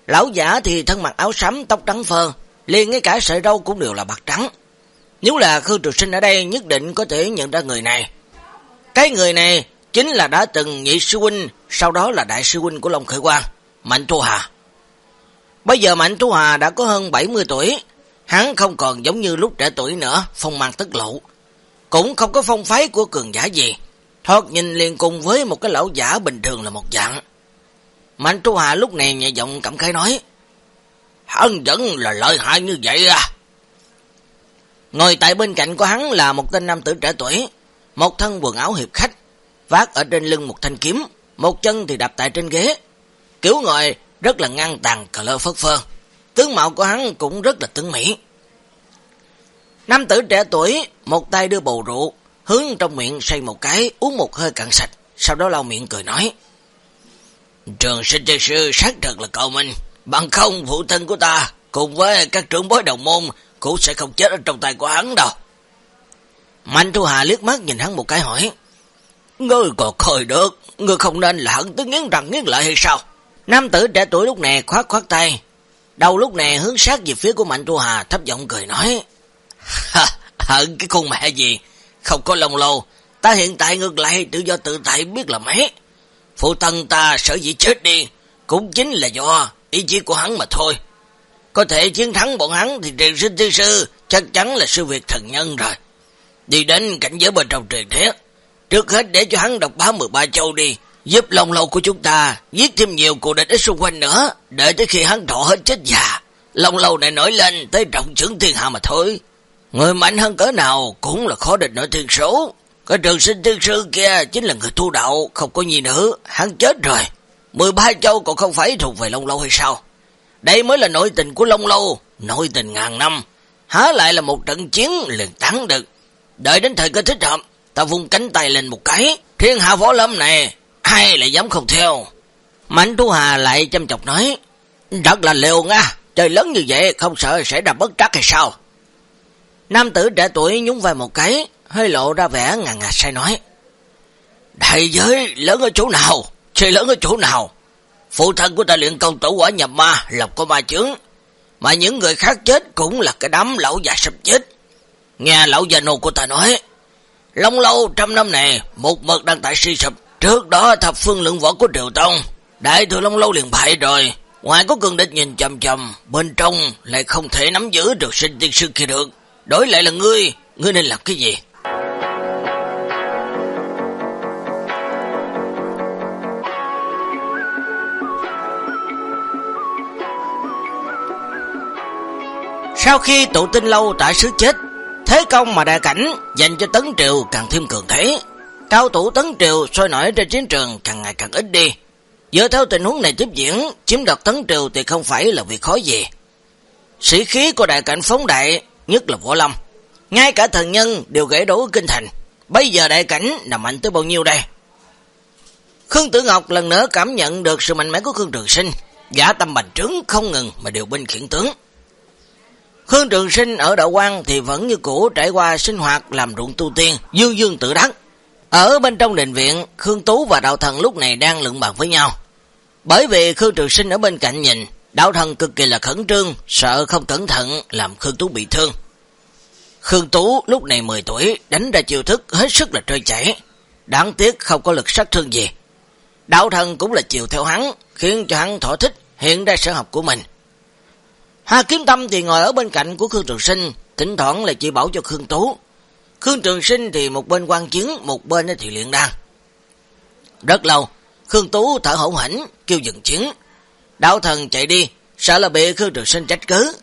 Lão giả thì thân mặc áo sắm, tóc trắng phơ, liền ngay cả sợi râu cũng đều là bạc trắng. Nếu là Khương Trường Sinh ở đây nhất định có thể nhận ra người này. Cái người này chính là đã từng nhị sư huynh, sau đó là đại sư huynh của Long Khởi Quang, Mạnh Thu Hà. Bây giờ Mạnh Thu Hà đã có hơn 70 tuổi, hắn không còn giống như lúc trẻ tuổi nữa, phong mang tức lộ. Cũng không có phong phái của cường giả gì, thoát nhìn liền cùng với một cái lão giả bình thường là một dạng. Mạnh Thu Hà lúc này nhẹ giọng cảm khái nói, Hắn vẫn là lợi hại như vậy à, Ngồi tại bên cạnh của hắn là một tên nam tử trẻ tuổi, một thân quần áo hiệp khách, vác ở trên lưng một thanh kiếm, một chân thì đạp tại trên ghế. Kiểu ngồi rất là ngăn tàn cờ lơ phất phơ. Tướng mạo của hắn cũng rất là tướng mỹ. Nam tử trẻ tuổi, một tay đưa bầu rượu, hướng trong miệng say một cái, uống một hơi cạn sạch, sau đó lau miệng cười nói. Trường sinh chơi sư xác thật là cầu mình bằng không phụ thân của ta, cùng với các trưởng bối đồng môn, cũng sẽ không chết ở trong tay của hắn đâu. Mạnh Thu Hà liếc mắt nhìn hắn một cái hỏi. Ngươi còn khơi được, ngươi không nên là hận tới nghiến răng nghiến lợi hay sao? Nam tử trẻ tuổi lúc này khoát khoát tay, đầu lúc này hướng sát về phía của Mạnh Thu Hà thấp giọng cười nói. hận cái con mẹ gì, không có lòng lâu, ta hiện tại ngược lại tự do tự tại biết là mấy. Phụ thân ta sở dĩ chết đi, cũng chính là do ý chí của hắn mà thôi. Có thể chiến thắng bọn hắn thì truyền sinh thi sư chắc chắn là sư việc thần nhân rồi. Đi đến cảnh giới bên trong truyền thế. Trước hết để cho hắn đọc bá 13 châu đi, giúp lòng lâu của chúng ta giết thêm nhiều cụ địch ít xung quanh nữa, để tới khi hắn thọ hết chết già. Lòng lâu này nổi lên tới trọng trưởng thiên hạ mà thôi. Người mạnh hơn cỡ nào cũng là khó địch nổi thiên số. Cái trường sinh thiên sư kia chính là người thu đạo, không có gì nữa, hắn chết rồi. 13 châu còn không phải thuộc về Long Lâu hay sao? Đây mới là nội tình của Long Lâu, nội tình ngàn năm. Há lại là một trận chiến liền thắng được. Đợi đến thời cơ thích hợp, ta vung cánh tay lên một cái, thiên hạ võ lâm này, ai lại dám không theo. Mạnh Thu Hà lại chăm chọc nói, rất là liều nga, trời lớn như vậy không sợ sẽ ra bất trắc hay sao? Nam tử trẻ tuổi nhúng vai một cái, hơi lộ ra vẻ ngàn ngạt say nói. Đại giới lớn ở chỗ nào? trời lớn ở chỗ nào? Phụ thân của ta luyện công tổ quả nhập ma, lọc có ma chướng. Mà những người khác chết cũng là cái đám lão già sắp chết. Nghe lão già nô của ta nói, Long lâu trăm năm này, một mực đang tại suy sụp. Trước đó thập phương lượng võ của Triều Tông, đại thừa Long lâu liền bại rồi. Ngoài có cường địch nhìn chầm chầm, bên trong lại không thể nắm giữ được sinh tiên sư kia được. Đổi lại là ngươi, ngươi nên làm cái gì? Sau khi tụ tinh lâu tại sứ chết, thế công mà đại cảnh dành cho Tấn Triều càng thêm cường thế. Cao thủ Tấn Triều sôi nổi trên chiến trường càng ngày càng ít đi. Dựa theo tình huống này tiếp diễn, chiếm đoạt Tấn Triều thì không phải là việc khó gì. Sĩ khí của đại cảnh phóng đại, nhất là võ lâm. Ngay cả thần nhân đều gãy đổ kinh thành. Bây giờ đại cảnh nằm mạnh tới bao nhiêu đây? Khương Tử Ngọc lần nữa cảm nhận được sự mạnh mẽ của Khương Trường Sinh. Giả tâm bành trướng không ngừng mà điều binh khiển tướng. Khương Trường Sinh ở đạo quan thì vẫn như cũ trải qua sinh hoạt làm ruộng tu tiên, dương dương tự đắc. Ở bên trong đình viện, Khương Tú và đạo thần lúc này đang lượng bạc với nhau. Bởi vì Khương Trường Sinh ở bên cạnh nhìn, đạo thần cực kỳ là khẩn trương, sợ không cẩn thận làm Khương Tú bị thương. Khương Tú lúc này 10 tuổi, đánh ra chiêu thức hết sức là trôi chảy. Đáng tiếc không có lực sát thương gì. Đạo thần cũng là chiều theo hắn, khiến cho hắn thỏa thích hiện ra sở học của mình. Hà Kiếm Tâm thì ngồi ở bên cạnh của Khương Trường Sinh, thỉnh thoảng là chỉ bảo cho Khương Tú. Khương Trường Sinh thì một bên quan chiến, một bên thì luyện đan. Rất lâu, Khương Tú thở hổn hỉnh, kêu dừng chiến. Đạo thần chạy đi, sợ là bị Khương Trường Sinh trách cứ.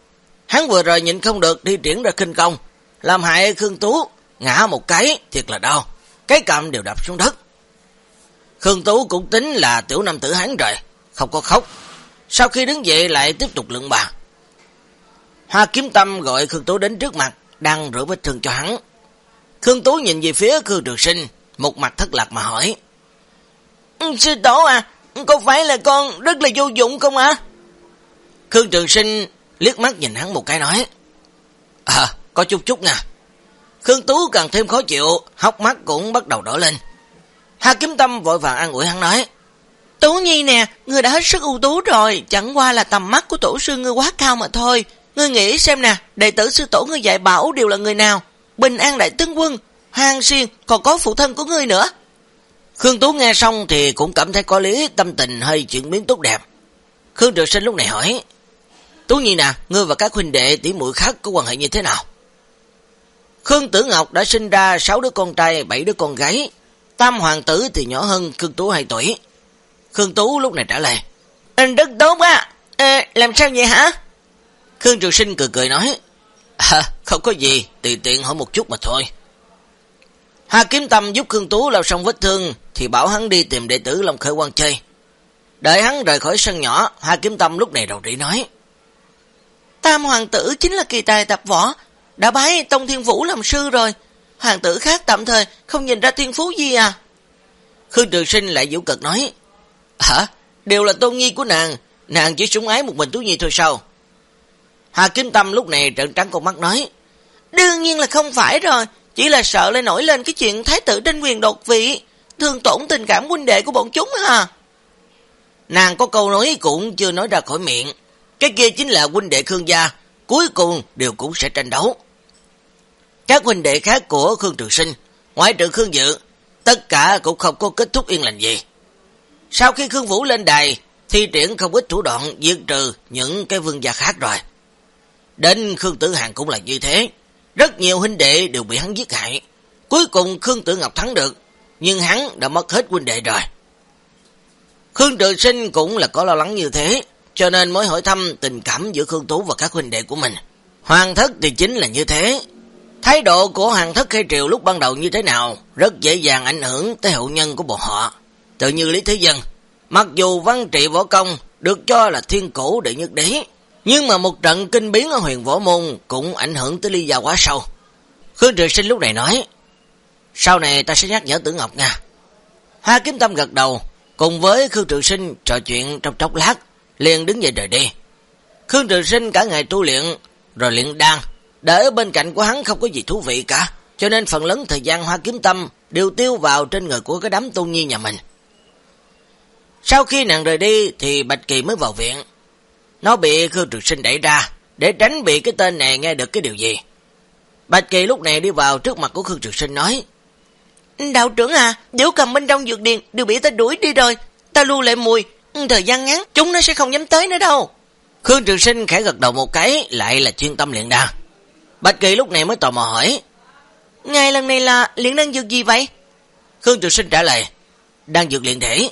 Hắn vừa rồi nhịn không được đi triển ra kinh công, làm hại Khương Tú ngã một cái, thiệt là đau. Cái cầm đều đập xuống đất. Khương Tú cũng tính là tiểu nam tử hắn rồi, không có khóc. Sau khi đứng dậy lại tiếp tục lượng bà. Hoa kiếm tâm gọi Khương Tú đến trước mặt, đang rửa vết thương cho hắn. Khương Tú nhìn về phía Khương Trường Sinh, một mặt thất lạc mà hỏi. Ừ, sư tổ à, có phải là con rất là vô dụng không ạ? Khương Trường Sinh liếc mắt nhìn hắn một cái nói. À, có chút chút nè. Khương Tú càng thêm khó chịu, hốc mắt cũng bắt đầu đỏ lên. Hà Kiếm Tâm vội vàng an ủi hắn nói. Tú Nhi nè, người đã hết sức ưu tú rồi, chẳng qua là tầm mắt của tổ sư ngươi quá cao mà thôi. Ngươi nghĩ xem nè, đệ tử sư tổ ngươi dạy bảo đều là người nào? Bình An Đại Tướng Quân, Hoàng Xuyên, còn có phụ thân của ngươi nữa. Khương Tú nghe xong thì cũng cảm thấy có lý, tâm tình hơi chuyển biến tốt đẹp. Khương Trường Sinh lúc này hỏi, Tú Nhi nè, ngươi và các huynh đệ tỷ muội khác có quan hệ như thế nào? Khương Tử Ngọc đã sinh ra 6 đứa con trai, 7 đứa con gái. Tam hoàng tử thì nhỏ hơn Khương Tú 2 tuổi. Khương Tú lúc này trả lời. Rất tốt á. À, làm sao vậy hả? Khương Trường Sinh cười cười nói. À, không có gì, tùy tiện hỏi một chút mà thôi. Hà Kiếm Tâm giúp Khương Tú lau xong vết thương, thì bảo hắn đi tìm đệ tử Long Khởi quan chơi. Đợi hắn rời khỏi sân nhỏ, Hà Kiếm Tâm lúc này đầu rỉ nói. Tam hoàng tử chính là kỳ tài tập võ, đã bái Tông Thiên Vũ làm sư rồi. Hoàng tử khác tạm thời không nhìn ra thiên phú gì à. Khương Trường Sinh lại vũ cực nói. Hả? Đều là tôn nhi của nàng, nàng chỉ sủng ái một mình Tú Nhi thôi sao? Hà Kiếm Tâm lúc này trợn trắng con mắt nói. Đương nhiên là không phải rồi, chỉ là sợ lại nổi lên cái chuyện thái tử tranh quyền đột vị, thương tổn tình cảm huynh đệ của bọn chúng ha. Nàng có câu nói cũng chưa nói ra khỏi miệng. Cái kia chính là huynh đệ Khương gia, cuối cùng đều cũng sẽ tranh đấu. Các huynh đệ khác của Khương Trường Sinh, ngoại trừ Khương Dự, tất cả cũng không có kết thúc yên lành gì. Sau khi Khương Vũ lên đài, thi triển không ít thủ đoạn diệt trừ những cái vương gia khác rồi. Đến Khương Tử Hàng cũng là như thế. Rất nhiều huynh đệ đều bị hắn giết hại. Cuối cùng Khương Tử Ngọc thắng được, nhưng hắn đã mất hết huynh đệ rồi. Khương Trường Sinh cũng là có lo lắng như thế, cho nên mới hỏi thăm tình cảm giữa Khương Tú và các huynh đệ của mình. Hoàng thất thì chính là như thế. Thái độ của hoàng thất khai triều lúc ban đầu như thế nào, rất dễ dàng ảnh hưởng tới hậu nhân của bọn họ. Tự như Lý Thế Dân, mặc dù văn trị võ công được cho là thiên cổ đệ nhất đế, nhưng mà một trận kinh biến ở huyền võ môn cũng ảnh hưởng tới ly gia quá sâu. Khương Trường Sinh lúc này nói, sau này ta sẽ nhắc nhở Tử Ngọc nha. Hoa Kiếm Tâm gật đầu, cùng với Khương Trường Sinh trò chuyện trong chốc lát, liền đứng dậy rời đi. Khương Trường Sinh cả ngày tu luyện, rồi luyện đan, để ở bên cạnh của hắn không có gì thú vị cả, cho nên phần lớn thời gian Hoa Kiếm Tâm đều tiêu vào trên người của cái đám tôn nhi nhà mình. Sau khi nàng rời đi thì Bạch Kỳ mới vào viện. Nó bị Khương Trường Sinh đẩy ra, để tránh bị cái tên này nghe được cái điều gì. Bạch Kỳ lúc này đi vào trước mặt của Khương Trường Sinh nói, Đạo trưởng à, nếu cầm bên trong dược điện đều bị ta đuổi đi rồi, ta lưu lại mùi, thời gian ngắn chúng nó sẽ không dám tới nữa đâu. Khương Trường Sinh khẽ gật đầu một cái, lại là chuyên tâm luyện đan. Bạch Kỳ lúc này mới tò mò hỏi, Ngài lần này là luyện đan dược gì vậy? Khương Trường Sinh trả lời, đan dược luyện thể.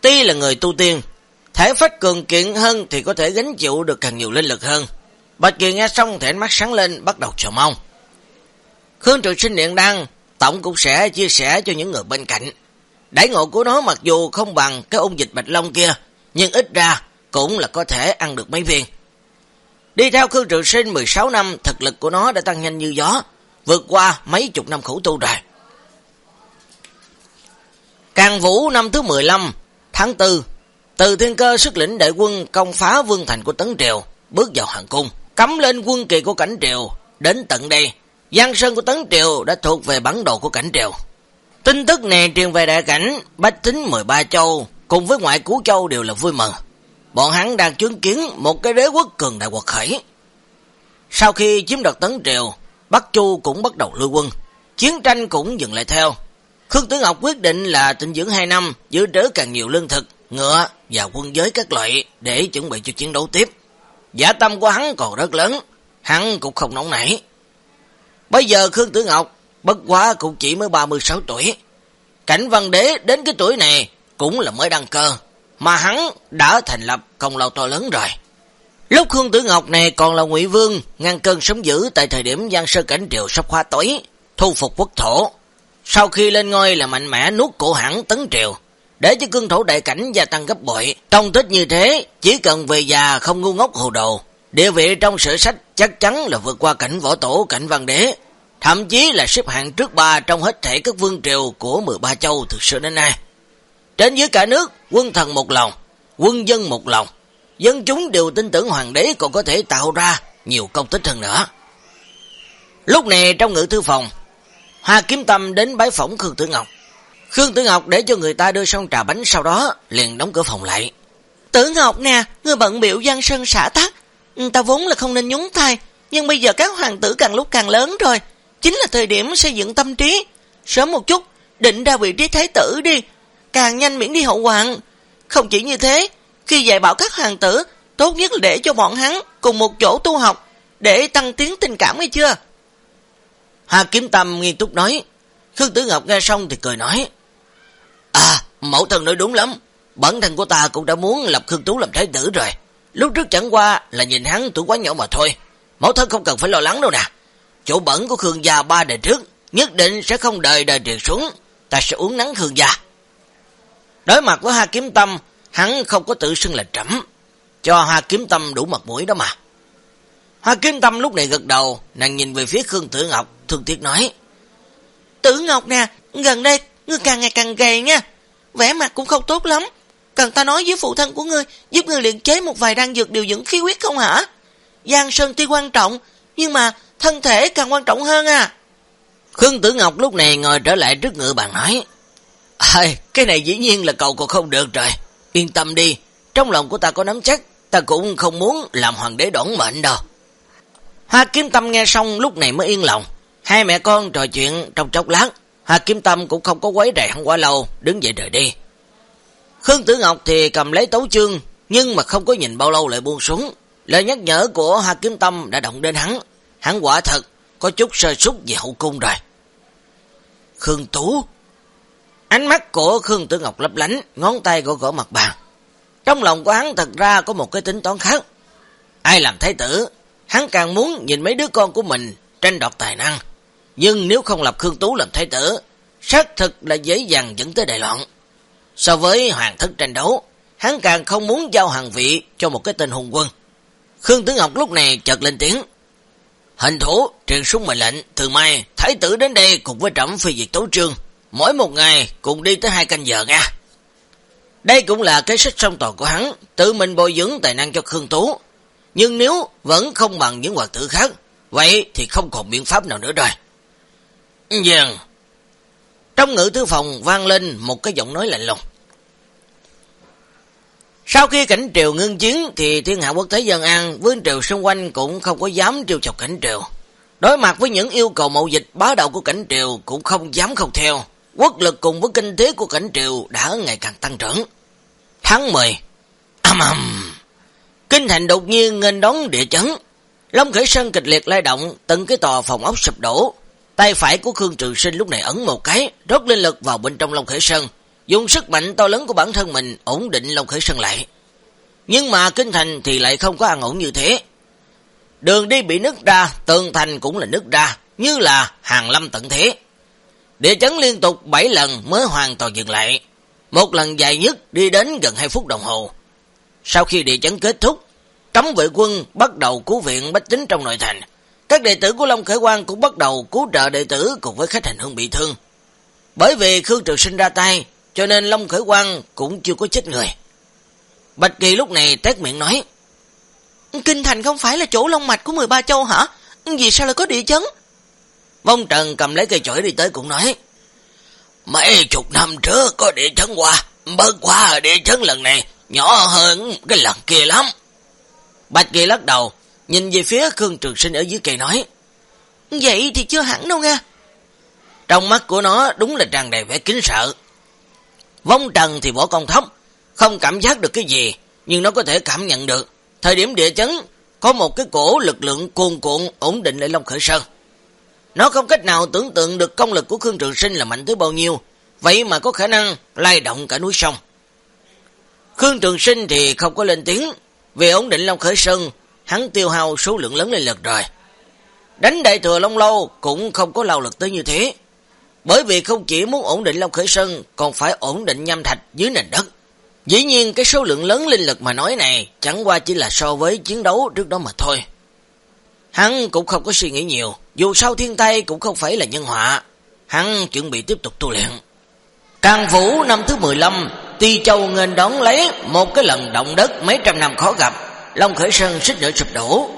Tuy là người tu tiên, thể phách cường kiện hơn thì có thể gánh chịu được càng nhiều linh lực hơn. Bạch Kỳ nghe xong thì ánh mắt sáng lên, bắt đầu chờ mong. Khương Trường Sinh điện đăng tổng cũng sẽ chia sẻ cho những người bên cạnh. Đãi ngộ của nó mặc dù không bằng cái ung dịch bạch long kia, nhưng ít ra cũng là có thể ăn được mấy viên. Đi theo Khương Trường Sinh 16 năm, thực lực của nó đã tăng nhanh như gió, vượt qua mấy chục năm khổ tu rồi. Càng Vũ năm thứ 15, tháng 4, từ thiên cơ sức lĩnh đại quân công phá vương thành của Tấn Triều, bước vào hoàng cung, cắm lên quân kỳ của Cảnh Triều, đến tận đây, Giang Sơn của Tấn Triều đã thuộc về bản đồ của Cảnh Triều. Tin tức này truyền về đại cảnh, bách tính 13 châu, cùng với ngoại cú châu đều là vui mừng. Bọn hắn đang chứng kiến một cái đế quốc cường đại quật khởi. Sau khi chiếm đoạt Tấn Triều, Bắc Chu cũng bắt đầu lưu quân, chiến tranh cũng dừng lại theo. Khương Tử Ngọc quyết định là tịnh dưỡng 2 năm, giữ trữ càng nhiều lương thực, ngựa và quân giới các loại để chuẩn bị cho chiến đấu tiếp. Giả tâm của hắn còn rất lớn, hắn cũng không nóng nảy. Bây giờ Khương Tử Ngọc bất quá cũng chỉ mới 36 tuổi. Cảnh văn đế đến cái tuổi này cũng là mới đăng cơ, mà hắn đã thành lập công lao to lớn rồi. Lúc Khương Tử Ngọc này còn là ngụy vương, ngăn cơn sống dữ tại thời điểm Giang Sơ Cảnh Triều sắp khoa tối, thu phục quốc thổ. Sau khi lên ngôi là mạnh mẽ nuốt cổ hẳn Tấn Triều, để cho cương thổ đại cảnh gia tăng gấp bội. Trong tích như thế, chỉ cần về già không ngu ngốc hồ đồ, địa vị trong sử sách chắc chắn là vượt qua cảnh võ tổ, cảnh văn đế, thậm chí là xếp hạng trước ba trong hết thể các vương triều của 13 châu thực sự đến nay. Trên dưới cả nước, quân thần một lòng, quân dân một lòng, dân chúng đều tin tưởng hoàng đế còn có thể tạo ra nhiều công tích hơn nữa. Lúc này trong ngự thư phòng, Hoa Kiếm Tâm đến bái phỏng Khương Tử Ngọc. Khương Tử Ngọc để cho người ta đưa xong trà bánh sau đó liền đóng cửa phòng lại. Tử Ngọc nè, người bận biểu Giang Sơn xả tắc. Ừ, ta vốn là không nên nhúng tay, nhưng bây giờ các hoàng tử càng lúc càng lớn rồi. Chính là thời điểm xây dựng tâm trí. Sớm một chút, định ra vị trí thái tử đi. Càng nhanh miễn đi hậu hoạn. Không chỉ như thế, khi dạy bảo các hoàng tử, tốt nhất là để cho bọn hắn cùng một chỗ tu học, để tăng tiến tình cảm hay chưa? Hà Kiếm Tâm nghiêm túc nói. Khương Tử Ngọc nghe xong thì cười nói. À, mẫu thân nói đúng lắm. Bản thân của ta cũng đã muốn lập Khương Tú làm thái tử rồi. Lúc trước chẳng qua là nhìn hắn tuổi quá nhỏ mà thôi. Mẫu thân không cần phải lo lắng đâu nè. Chỗ bẩn của Khương gia ba đời trước, nhất định sẽ không đời đời truyền xuống. Ta sẽ uống nắng Khương gia. Đối mặt với Hoa Kiếm Tâm, hắn không có tự xưng là trẫm Cho Hoa Kiếm Tâm đủ mặt mũi đó mà. Hoa Kiếm Tâm lúc này gật đầu, nàng nhìn về phía Khương Tử Ngọc, thương tiếc nói. Tử Ngọc nè, gần đây ngươi càng ngày càng gầy nha. Vẻ mặt cũng không tốt lắm. Cần ta nói với phụ thân của ngươi, giúp ngươi luyện chế một vài đan dược điều dưỡng khí huyết không hả? Giang Sơn tuy quan trọng, nhưng mà thân thể càng quan trọng hơn à. Khương Tử Ngọc lúc này ngồi trở lại trước ngựa bàn nói. Ây, cái này dĩ nhiên là cầu còn không được rồi. Yên tâm đi, trong lòng của ta có nắm chắc, ta cũng không muốn làm hoàng đế đổn mệnh đâu. Hoa Kiếm Tâm nghe xong lúc này mới yên lòng. Hai mẹ con trò chuyện trong chốc lát, Hà Kim Tâm cũng không có quấy rầy hắn quá lâu, đứng dậy rời đi. Khương Tử Ngọc thì cầm lấy tấu chương, nhưng mà không có nhìn bao lâu lại buông xuống. Lời nhắc nhở của Hà Kim Tâm đã động đến hắn. Hắn quả thật có chút sơ súc về hậu cung rồi. Khương Tú Ánh mắt của Khương Tử Ngọc lấp lánh, ngón tay gõ gõ mặt bàn. Trong lòng của hắn thật ra có một cái tính toán khác. Ai làm thái tử, hắn càng muốn nhìn mấy đứa con của mình tranh đoạt tài năng. Nhưng nếu không lập Khương Tú làm thái tử, xác thực là dễ dàng dẫn tới đại loạn. So với hoàng thất tranh đấu, hắn càng không muốn giao hàng vị cho một cái tên hùng quân. Khương Tử Ngọc lúc này chợt lên tiếng. Hình thủ, truyền súng mệnh lệnh, từ mai, thái tử đến đây cùng với trẩm phi diệt tấu trương. Mỗi một ngày cùng đi tới hai canh giờ nha. Đây cũng là cái sách song toàn của hắn, tự mình bồi dưỡng tài năng cho Khương Tú. Nhưng nếu vẫn không bằng những hoạt tử khác, vậy thì không còn biện pháp nào nữa rồi. Dần. Trong ngữ thư phòng vang lên một cái giọng nói lạnh lùng. Sau khi cảnh triều ngưng chiến thì thiên hạ quốc tế dân an, vương triều xung quanh cũng không có dám triều chọc cảnh triều. Đối mặt với những yêu cầu mậu dịch bá đạo của cảnh triều cũng không dám không theo. Quốc lực cùng với kinh tế của cảnh triều đã ngày càng tăng trưởng. Tháng 10 Âm âm Kinh thành đột nhiên nghênh đón địa chấn. Long Khởi Sơn kịch liệt lay động, từng cái tòa phòng ốc sụp đổ. Tay phải của Khương Trường Sinh lúc này ấn một cái, rót linh lực vào bên trong Long Khởi Sơn, dùng sức mạnh to lớn của bản thân mình ổn định Long Khởi Sơn lại. Nhưng mà kinh thành thì lại không có an ổn như thế. Đường đi bị nứt ra, tường thành cũng là nứt ra, như là hàng lâm tận thế. Địa chấn liên tục 7 lần mới hoàn toàn dừng lại. Một lần dài nhất đi đến gần 2 phút đồng hồ. Sau khi địa chấn kết thúc, cấm vệ quân bắt đầu cứu viện bách tính trong nội thành. Các đệ tử của Long Khởi Quang cũng bắt đầu cứu trợ đệ tử cùng với khách hành hương bị thương. Bởi vì Khương Trường Sinh ra tay, cho nên Long Khởi Quang cũng chưa có chết người. Bạch Kỳ lúc này tét miệng nói, Kinh thành không phải là chỗ long mạch của 13 châu hả? Vì sao lại có địa chấn? Vong Trần cầm lấy cây chổi đi tới cũng nói, Mấy chục năm trước có địa chấn qua, bớt qua địa chấn lần này nhỏ hơn cái lần kia lắm. Bạch Kỳ lắc đầu, nhìn về phía Khương Trường Sinh ở dưới cây nói, Vậy thì chưa hẳn đâu nha. Trong mắt của nó đúng là tràn đầy vẻ kính sợ. Vong Trần thì võ công thấp, không cảm giác được cái gì, nhưng nó có thể cảm nhận được. Thời điểm địa chấn, có một cái cổ lực lượng cuồn cuộn ổn định lại Long Khởi Sơn. Nó không cách nào tưởng tượng được công lực của Khương Trường Sinh là mạnh tới bao nhiêu, vậy mà có khả năng lay động cả núi sông. Khương Trường Sinh thì không có lên tiếng, vì ổn định Long Khởi Sơn, hắn tiêu hao số lượng lớn linh lực rồi. Đánh đại thừa Long Lâu cũng không có lao lực tới như thế, bởi vì không chỉ muốn ổn định Long Khởi Sơn, còn phải ổn định nhâm thạch dưới nền đất. Dĩ nhiên cái số lượng lớn linh lực mà nói này chẳng qua chỉ là so với chiến đấu trước đó mà thôi. Hắn cũng không có suy nghĩ nhiều, dù sao thiên tai cũng không phải là nhân họa. Hắn chuẩn bị tiếp tục tu luyện. Càng Vũ năm thứ 15, Ti Châu nghênh đón lấy một cái lần động đất mấy trăm năm khó gặp, Long Khởi Sơn xích nữa sụp đổ.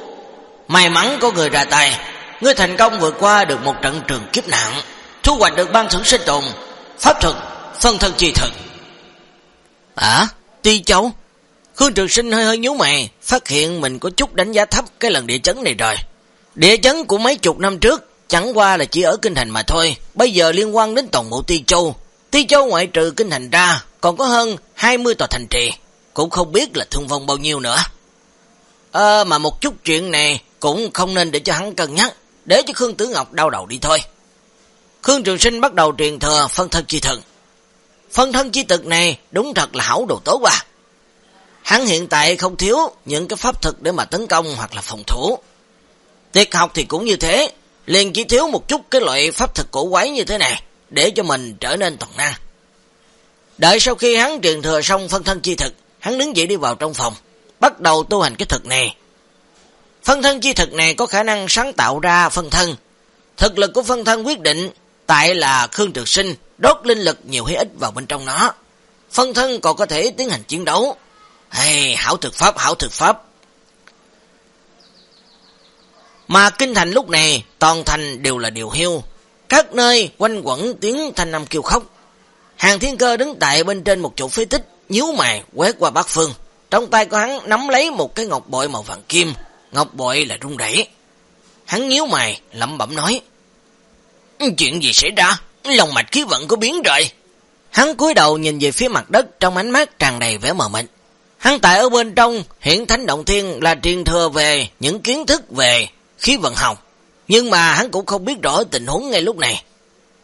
May mắn có người ra tay, ngươi thành công vượt qua được một trận trường kiếp nạn, thu hoạch được ban thưởng sinh tồn, pháp thuật, phân thân chi thực. À, Ti Châu? Khương Trường Sinh hơi hơi nhú mày, phát hiện mình có chút đánh giá thấp cái lần địa chấn này rồi. Địa chấn của mấy chục năm trước, chẳng qua là chỉ ở Kinh Thành mà thôi, bây giờ liên quan đến toàn bộ Ti Châu. Ti Châu ngoại trừ Kinh Thành ra, còn có hơn 20 tòa thành trì, cũng không biết là thương vong bao nhiêu nữa. Ờ, mà một chút chuyện này cũng không nên để cho hắn cân nhắc, để cho Khương Tử Ngọc đau đầu đi thôi. Khương Trường Sinh bắt đầu truyền thừa phân thân chi thần. Phân thân chi thực này đúng thật là hảo đồ tốt à. Hắn hiện tại không thiếu những cái pháp thực để mà tấn công hoặc là phòng thủ. Tiết học thì cũng như thế, liền chỉ thiếu một chút cái loại pháp thực cổ quái như thế này, để cho mình trở nên toàn năng. Đợi sau khi hắn truyền thừa xong phân thân chi thực, hắn đứng dậy đi vào trong phòng, bắt đầu tu hành cái thực này. Phân thân chi thực này có khả năng sáng tạo ra phân thân. Thực lực của phân thân quyết định tại là Khương Trực Sinh đốt linh lực nhiều hay ít vào bên trong nó. Phân thân còn có thể tiến hành chiến đấu. Hey, hảo thực pháp, hảo thực pháp. Mà kinh thành lúc này, toàn thành đều là điều hiu. Các nơi quanh quẩn tiếng thanh năm kêu khóc. Hàng thiên cơ đứng tại bên trên một chỗ phế tích, nhíu mày quét qua bát phương. Trong tay của hắn nắm lấy một cái ngọc bội màu vàng kim, ngọc bội là rung rẩy. Hắn nhíu mày, lẩm bẩm nói: "Chuyện gì xảy ra? Lòng mạch khí vận có biến rồi." Hắn cúi đầu nhìn về phía mặt đất trong ánh mắt tràn đầy vẻ mờ mịt. Hắn tại ở bên trong, hiện thánh động thiên là truyền thừa về những kiến thức về khí vận học, nhưng mà hắn cũng không biết rõ tình huống ngay lúc này.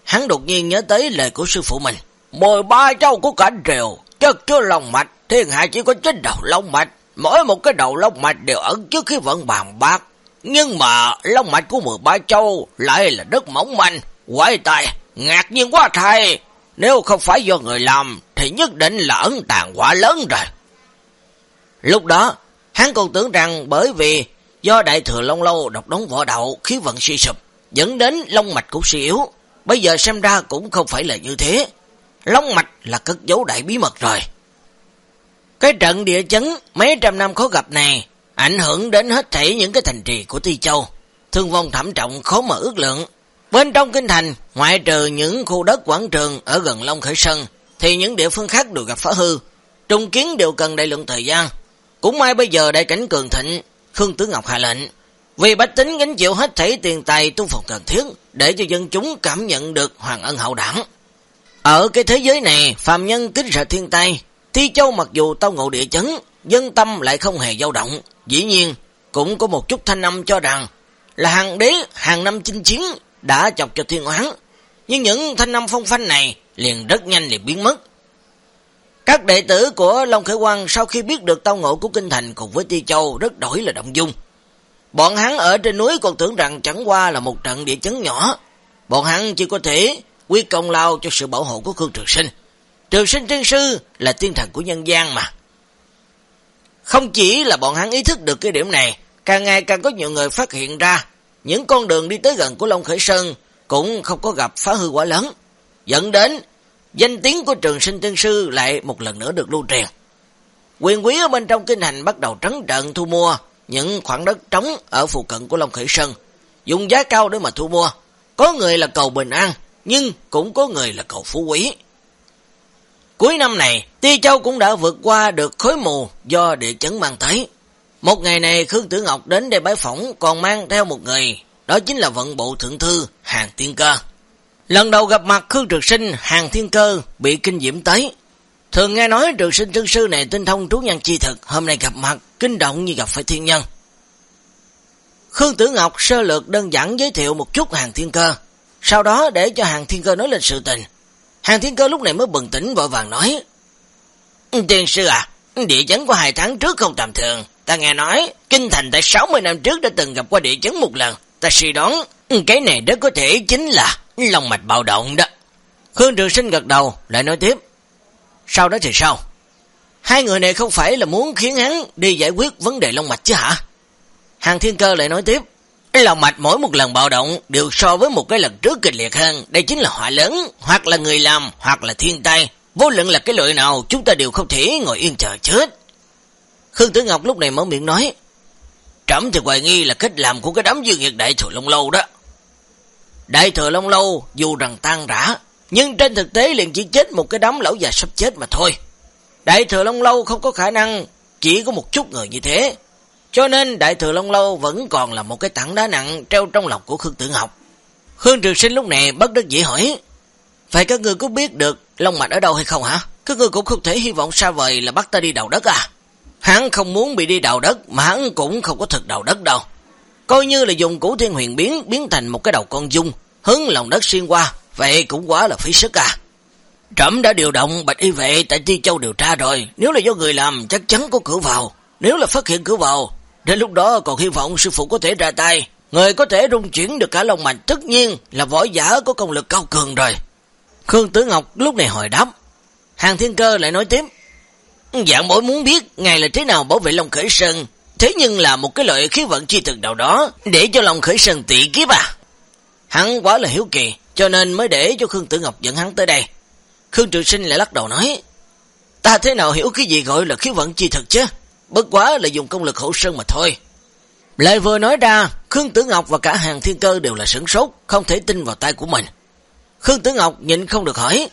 Hắn đột nhiên nhớ tới lời của sư phụ mình. Mười ba châu của cảnh rều, chất chứa lòng mạch, thiên hạ chỉ có chín đầu lông mạch. Mỗi một cái đầu lông mạch đều ẩn chứa khí vận bàn bạc. Nhưng mà lông mạch của 13 châu lại là đất mỏng manh, quái tài, ngạc nhiên quá thầy. Nếu không phải do người làm thì nhất định là ấn tàn quả lớn rồi. Lúc đó, hắn còn tưởng rằng bởi vì do đại thừa Long Lâu độc đóng võ đạo khí vận suy sụp, dẫn đến lông mạch cũng suy yếu. Bây giờ xem ra cũng không phải là như thế. Long mạch là cất dấu đại bí mật rồi. Cái trận địa chấn mấy trăm năm khó gặp này ảnh hưởng đến hết thảy những cái thành trì của Ti Châu. Thương vong thảm trọng khó mà ước lượng. Bên trong kinh thành, ngoại trừ những khu đất quảng trường ở gần Long Khởi Sơn, thì những địa phương khác đều gặp phá hư. Trung kiến đều cần đại lượng thời gian. Cũng may bây giờ đại cảnh cường thịnh, Khương Tứ Ngọc hạ lệnh. Vì bách tính gánh chịu hết thảy tiền tài tu phục cần thiết, để cho dân chúng cảm nhận được hoàng ân hậu đảng. Ở cái thế giới này, phàm nhân kính sợ thiên tai, Thi Châu mặc dù tao ngộ địa chấn, dân tâm lại không hề dao động. Dĩ nhiên, cũng có một chút thanh âm cho rằng là hàng đế hàng năm chinh chiến đã chọc cho thiên oán. Nhưng những thanh âm phong phanh này liền rất nhanh liền biến mất. Các đệ tử của Long Khởi Quang sau khi biết được tao ngộ của Kinh Thành cùng với Ti Châu rất đổi là động dung. Bọn hắn ở trên núi còn tưởng rằng chẳng qua là một trận địa chấn nhỏ. Bọn hắn chỉ có thể quyết công lao cho sự bảo hộ của Khương Trường Sinh. Trường Sinh Tiên Sư là tiên thần của nhân gian mà. Không chỉ là bọn hắn ý thức được cái điểm này, càng ngày càng có nhiều người phát hiện ra, những con đường đi tới gần của Long Khởi Sơn cũng không có gặp phá hư quả lớn, dẫn đến danh tiếng của trường sinh tiên sư lại một lần nữa được lưu truyền. Quyền quý ở bên trong kinh hành bắt đầu trấn trận thu mua những khoảng đất trống ở phụ cận của Long Khởi Sơn, dùng giá cao để mà thu mua. Có người là cầu bình an, nhưng cũng có người là cầu phú quý. Cuối năm này, Ti Châu cũng đã vượt qua được khối mù do địa chấn mang tới. Một ngày này Khương Tử Ngọc đến đây bái phỏng còn mang theo một người, đó chính là vận bộ thượng thư Hàng thiên Cơ. Lần đầu gặp mặt Khương Trực Sinh, Hàng Thiên Cơ bị kinh diễm tới. Thường nghe nói Trực Sinh Trương Sư này tinh thông trú nhân chi thực, hôm nay gặp mặt, kinh động như gặp phải thiên nhân. Khương Tử Ngọc sơ lược đơn giản giới thiệu một chút Hàng Thiên Cơ, sau đó để cho Hàng Thiên Cơ nói lên sự tình. Hàng Thiên Cơ lúc này mới bừng tỉnh vội vàng nói, Tiên sư à, địa chấn của hai tháng trước không tầm thường, ta nghe nói, kinh thành tại 60 năm trước đã từng gặp qua địa chấn một lần, ta suy đoán, cái này rất có thể chính là lòng mạch bạo động đó. Khương Trường Sinh gật đầu, lại nói tiếp. Sau đó thì sao? Hai người này không phải là muốn khiến hắn đi giải quyết vấn đề long mạch chứ hả? Hàng Thiên Cơ lại nói tiếp. Lòng mạch mỗi một lần bạo động đều so với một cái lần trước kịch liệt hơn. Đây chính là họa lớn, hoặc là người làm, hoặc là thiên tai. Vô luận là cái loại nào, chúng ta đều không thể ngồi yên chờ chết. Khương Tử Ngọc lúc này mở miệng nói. Trẩm thì hoài nghi là cách làm của cái đám dương nhiệt đại thừa Long Lâu đó. Đại thừa Long Lâu dù rằng tan rã, nhưng trên thực tế liền chỉ chết một cái đám lão già sắp chết mà thôi. Đại thừa Long Lâu không có khả năng chỉ có một chút người như thế. Cho nên Đại thừa Long Lâu vẫn còn là một cái tảng đá nặng treo trong lòng của Khương Tử Ngọc. Khương Trường Sinh lúc này bất đắc dĩ hỏi, Vậy các người có biết được Long Mạch ở đâu hay không hả? Các người cũng không thể hy vọng xa vời là bắt ta đi đầu đất à? Hắn không muốn bị đi đầu đất, mà hắn cũng không có thực đầu đất đâu. Coi như là dùng củ thiên huyền biến, biến thành một cái đầu con dung, hướng lòng đất xuyên qua, vậy cũng quá là phí sức à. Trẩm đã điều động bạch y vệ tại Ti Châu điều tra rồi, nếu là do người làm chắc chắn có cửa vào, nếu là phát hiện cửa vào, đến lúc đó còn hy vọng sư phụ có thể ra tay, Người có thể rung chuyển được cả lòng mạch tất nhiên là võ giả có công lực cao cường rồi. Khương Tử Ngọc lúc này hồi đáp. Hàng Thiên Cơ lại nói tiếp. Dạng mỗi muốn biết ngài là thế nào bảo vệ Long Khởi Sơn. Thế nhưng là một cái loại khí vận chi thực nào đó để cho Long Khởi Sơn tỷ kiếp à. Hắn quá là hiếu kỳ cho nên mới để cho Khương Tử Ngọc dẫn hắn tới đây. Khương Trường Sinh lại lắc đầu nói. Ta thế nào hiểu cái gì gọi là khí vận chi thực chứ? Bất quá là dùng công lực hậu sơn mà thôi. Lời vừa nói ra, Khương Tử Ngọc và cả hàng thiên cơ đều là sửng sốt, không thể tin vào tay của mình. Khương Tử Ngọc nhịn không được hỏi.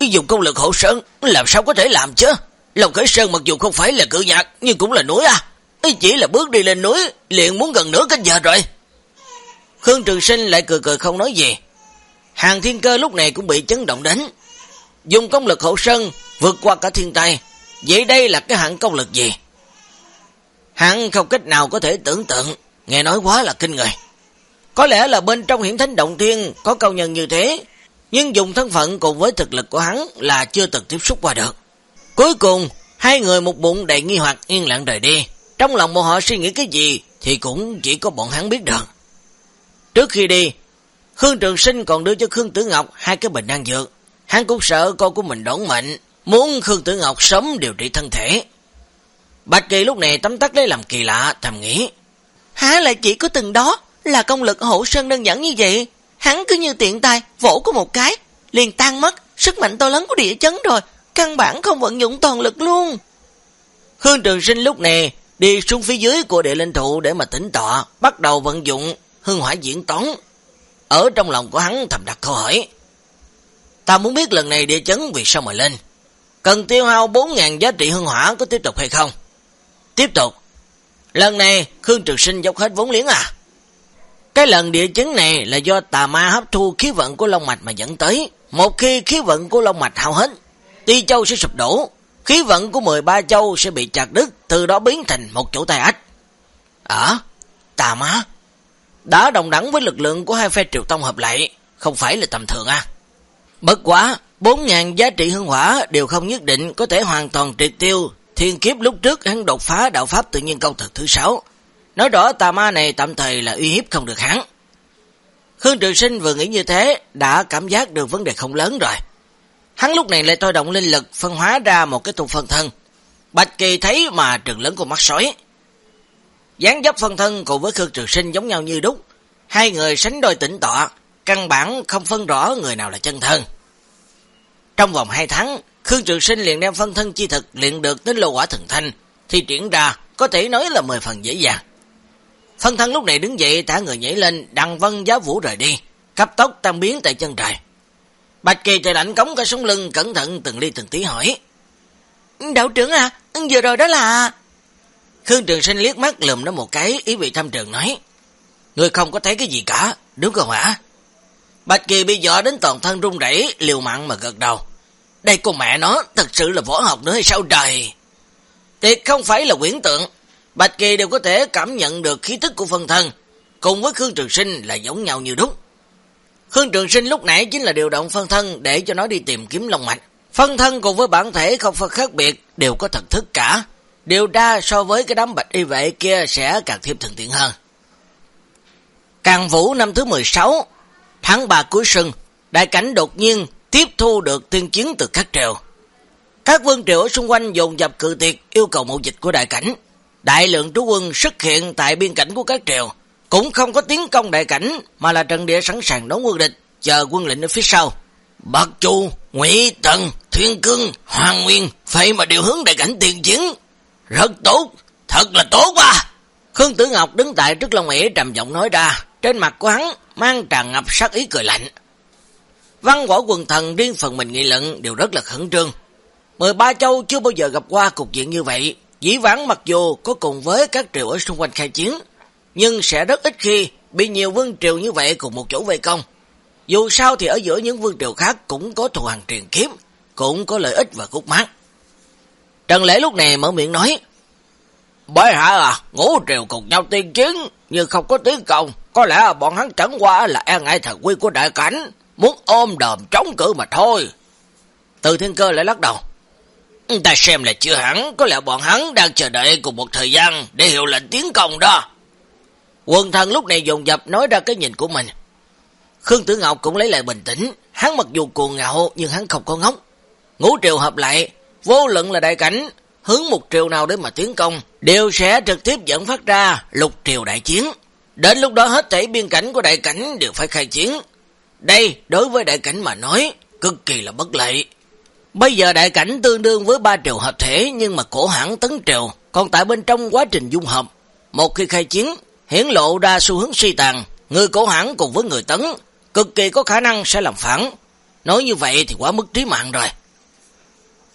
Dùng công lực hậu sơn, làm sao có thể làm chứ? Lòng khởi sơn mặc dù không phải là cự nhạc, nhưng cũng là núi à. Chỉ là bước đi lên núi, liền muốn gần nửa canh giờ rồi. Khương Trường Sinh lại cười cười không nói gì. Hàng thiên cơ lúc này cũng bị chấn động đến. Dùng công lực hậu sơn, vượt qua cả thiên tai. Vậy đây là cái hạng công lực gì? Hắn không cách nào có thể tưởng tượng, nghe nói quá là kinh người. Có lẽ là bên trong hiển thánh động thiên có cao nhân như thế, nhưng dùng thân phận cùng với thực lực của hắn là chưa từng tiếp xúc qua được. Cuối cùng, hai người một bụng đầy nghi hoặc yên lặng rời đi. Trong lòng bọn họ suy nghĩ cái gì thì cũng chỉ có bọn hắn biết được. Trước khi đi, Khương Trường Sinh còn đưa cho Khương Tử Ngọc hai cái bình đan dược. Hắn cũng sợ con của mình đón mệnh, muốn Khương Tử Ngọc sớm điều trị thân thể. Bạch Kỳ lúc này tấm tắc lấy làm kỳ lạ, thầm nghĩ. Há lại chỉ có từng đó, là công lực hậu sơn đơn giản như vậy. Hắn cứ như tiện tay, vỗ có một cái, liền tan mất, sức mạnh to lớn của địa chấn rồi, căn bản không vận dụng toàn lực luôn. Khương Trường Sinh lúc này đi xuống phía dưới của địa linh thụ để mà tỉnh tọa, bắt đầu vận dụng hương hỏa diễn toán. Ở trong lòng của hắn thầm đặt câu hỏi. Ta muốn biết lần này địa chấn vì sao mà lên. Cần tiêu hao 4.000 giá trị hương hỏa có tiếp tục hay không? Tiếp tục. Lần này Khương Trực Sinh dốc hết vốn liếng à? Cái lần địa chấn này là do tà ma hấp thu khí vận của Long Mạch mà dẫn tới. Một khi khí vận của Long Mạch hao hết, Ti Châu sẽ sụp đổ. Khí vận của 13 châu sẽ bị chặt đứt, từ đó biến thành một chỗ tai ách. À, tà ma. Đã đồng đẳng với lực lượng của hai phe triều tông hợp lại, không phải là tầm thường à. Bất quá, 4.000 giá trị hương hỏa đều không nhất định có thể hoàn toàn triệt tiêu Thiên kiếp lúc trước hắn đột phá đạo pháp tự nhiên công thực thứ sáu. Nói rõ tà ma này tạm thời là uy hiếp không được hắn. Khương Trường Sinh vừa nghĩ như thế, đã cảm giác được vấn đề không lớn rồi. Hắn lúc này lại thôi động linh lực phân hóa ra một cái thùng phân thân. Bạch Kỳ thấy mà trừng lớn con mắt sói. dáng dấp phân thân cùng với Khương Trường Sinh giống nhau như đúc. Hai người sánh đôi tỉnh tọa, căn bản không phân rõ người nào là chân thân. Trong vòng hai tháng, Khương Trường Sinh liền đem phân thân chi thực luyện được đến lô quả thần thanh, thì triển ra có thể nói là mười phần dễ dàng. Phân thân lúc này đứng dậy thả người nhảy lên, đằng vân giáo vũ rời đi, cấp tốc tan biến tại chân trời. Bạch Kỳ trời lạnh cống cả sống lưng, cẩn thận từng ly từng tí hỏi. Đạo trưởng à, vừa rồi đó là... Khương Trường Sinh liếc mắt lùm nó một cái, ý vị thăm trường nói. Người không có thấy cái gì cả, đúng không hả? Bạch Kỳ bị dọa đến toàn thân run rẩy liều mạng mà gật đầu. Đây cô mẹ nó, thật sự là võ học nữa hay sao trời? Tuyệt không phải là quyển tượng. Bạch Kỳ đều có thể cảm nhận được khí tức của phân thân, cùng với Khương Trường Sinh là giống nhau như đúng. Khương Trường Sinh lúc nãy chính là điều động phân thân để cho nó đi tìm kiếm Long Mạch. Phân thân cùng với bản thể không phân khác biệt, đều có thần thức cả. Điều ra so với cái đám bạch y vệ kia sẽ càng thêm thần tiện hơn. Càng Vũ năm thứ 16, tháng 3 cuối xuân, đại cảnh đột nhiên tiếp thu được tiên chiến từ các triều. Các vương triều ở xung quanh dồn dập cự tuyệt yêu cầu mậu dịch của đại cảnh. Đại lượng trú quân xuất hiện tại biên cảnh của các triều, cũng không có tiến công đại cảnh mà là trận địa sẵn sàng đón quân địch, chờ quân lệnh ở phía sau. Bạc Chu, Ngụy Tần, Thiên Cương, Hoàng Nguyên phải mà điều hướng đại cảnh tiền chiến. Rất tốt, thật là tốt quá. Khương Tử Ngọc đứng tại trước Long ỉa trầm giọng nói ra, trên mặt của hắn mang tràn ngập sát ý cười lạnh. Văn võ quần thần riêng phần mình nghị luận đều rất là khẩn trương. 13 châu chưa bao giờ gặp qua cục diện như vậy. Dĩ vãng mặc dù có cùng với các triều ở xung quanh khai chiến, nhưng sẽ rất ít khi bị nhiều vương triều như vậy cùng một chỗ vây công. Dù sao thì ở giữa những vương triều khác cũng có thù hàng truyền kiếm, cũng có lợi ích và khúc mát. Trần Lễ lúc này mở miệng nói, Bởi hạ à, ngũ triều cùng nhau tiên chiến, nhưng không có tiến công, có lẽ bọn hắn chẳng qua là e ngại thần quy của đại cảnh, muốn ôm đờm chống cự mà thôi. Từ thiên cơ lại lắc đầu. Ta xem là chưa hẳn, có lẽ bọn hắn đang chờ đợi cùng một thời gian để hiệu lệnh tiến công đó. quân thần lúc này dồn dập nói ra cái nhìn của mình. Khương Tử Ngọc cũng lấy lại bình tĩnh, hắn mặc dù cuồng ngạo nhưng hắn không có ngốc. Ngũ triều hợp lại, vô luận là đại cảnh, hướng một triều nào để mà tiến công, đều sẽ trực tiếp dẫn phát ra lục triều đại chiến. Đến lúc đó hết thảy biên cảnh của đại cảnh đều phải khai chiến. Đây, đối với đại cảnh mà nói, cực kỳ là bất lợi. Bây giờ đại cảnh tương đương với ba triều hợp thể nhưng mà cổ hãng tấn triều, còn tại bên trong quá trình dung hợp. Một khi khai chiến, hiển lộ ra xu hướng suy tàn, người cổ hãng cùng với người tấn, cực kỳ có khả năng sẽ làm phản. Nói như vậy thì quá mức trí mạng rồi.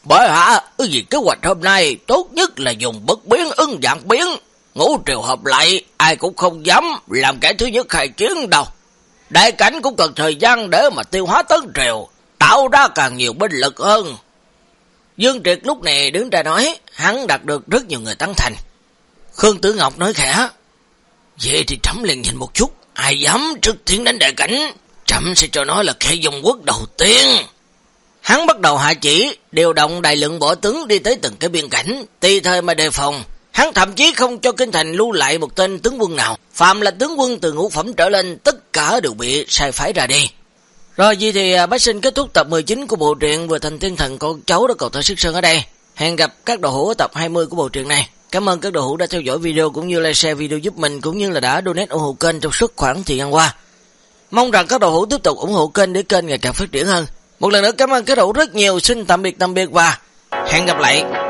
Bởi hạ, vì kế hoạch hôm nay tốt nhất là dùng bất biến ưng dạng biến. Ngũ triều hợp lại, ai cũng không dám làm kẻ thứ nhất khai chiến đâu. Đại cảnh cũng cần thời gian để mà tiêu hóa tấn triều, tạo ra càng nhiều binh lực hơn. Dương Triệt lúc này đứng ra nói, hắn đạt được rất nhiều người tán thành. Khương Tử Ngọc nói khẽ, Vậy thì trẫm liền nhìn một chút, ai dám trước tiến đánh đại cảnh, trẫm sẽ cho nói là kẻ dòng quốc đầu tiên. Hắn bắt đầu hạ chỉ, điều động đại lượng bỏ tướng đi tới từng cái biên cảnh, tùy thời mà đề phòng. Hắn thậm chí không cho kinh thành lưu lại một tên tướng quân nào. Phạm là tướng quân từ ngũ phẩm trở lên, tất cả đều bị sai phái ra đi. Rồi gì thì à, bác sinh kết thúc tập 19 của bộ truyện vừa thành thiên thần con cháu đã cầu thơ sức sơn ở đây. Hẹn gặp các đồ hữu ở tập 20 của bộ truyện này. Cảm ơn các đồ hữu đã theo dõi video cũng như like share video giúp mình cũng như là đã donate ủng hộ kênh trong suốt khoảng thời gian qua. Mong rằng các đồ hữu tiếp tục ủng hộ kênh để kênh ngày càng phát triển hơn. Một lần nữa cảm ơn các đồ hữu rất nhiều. Xin tạm biệt tạm biệt và hẹn gặp lại.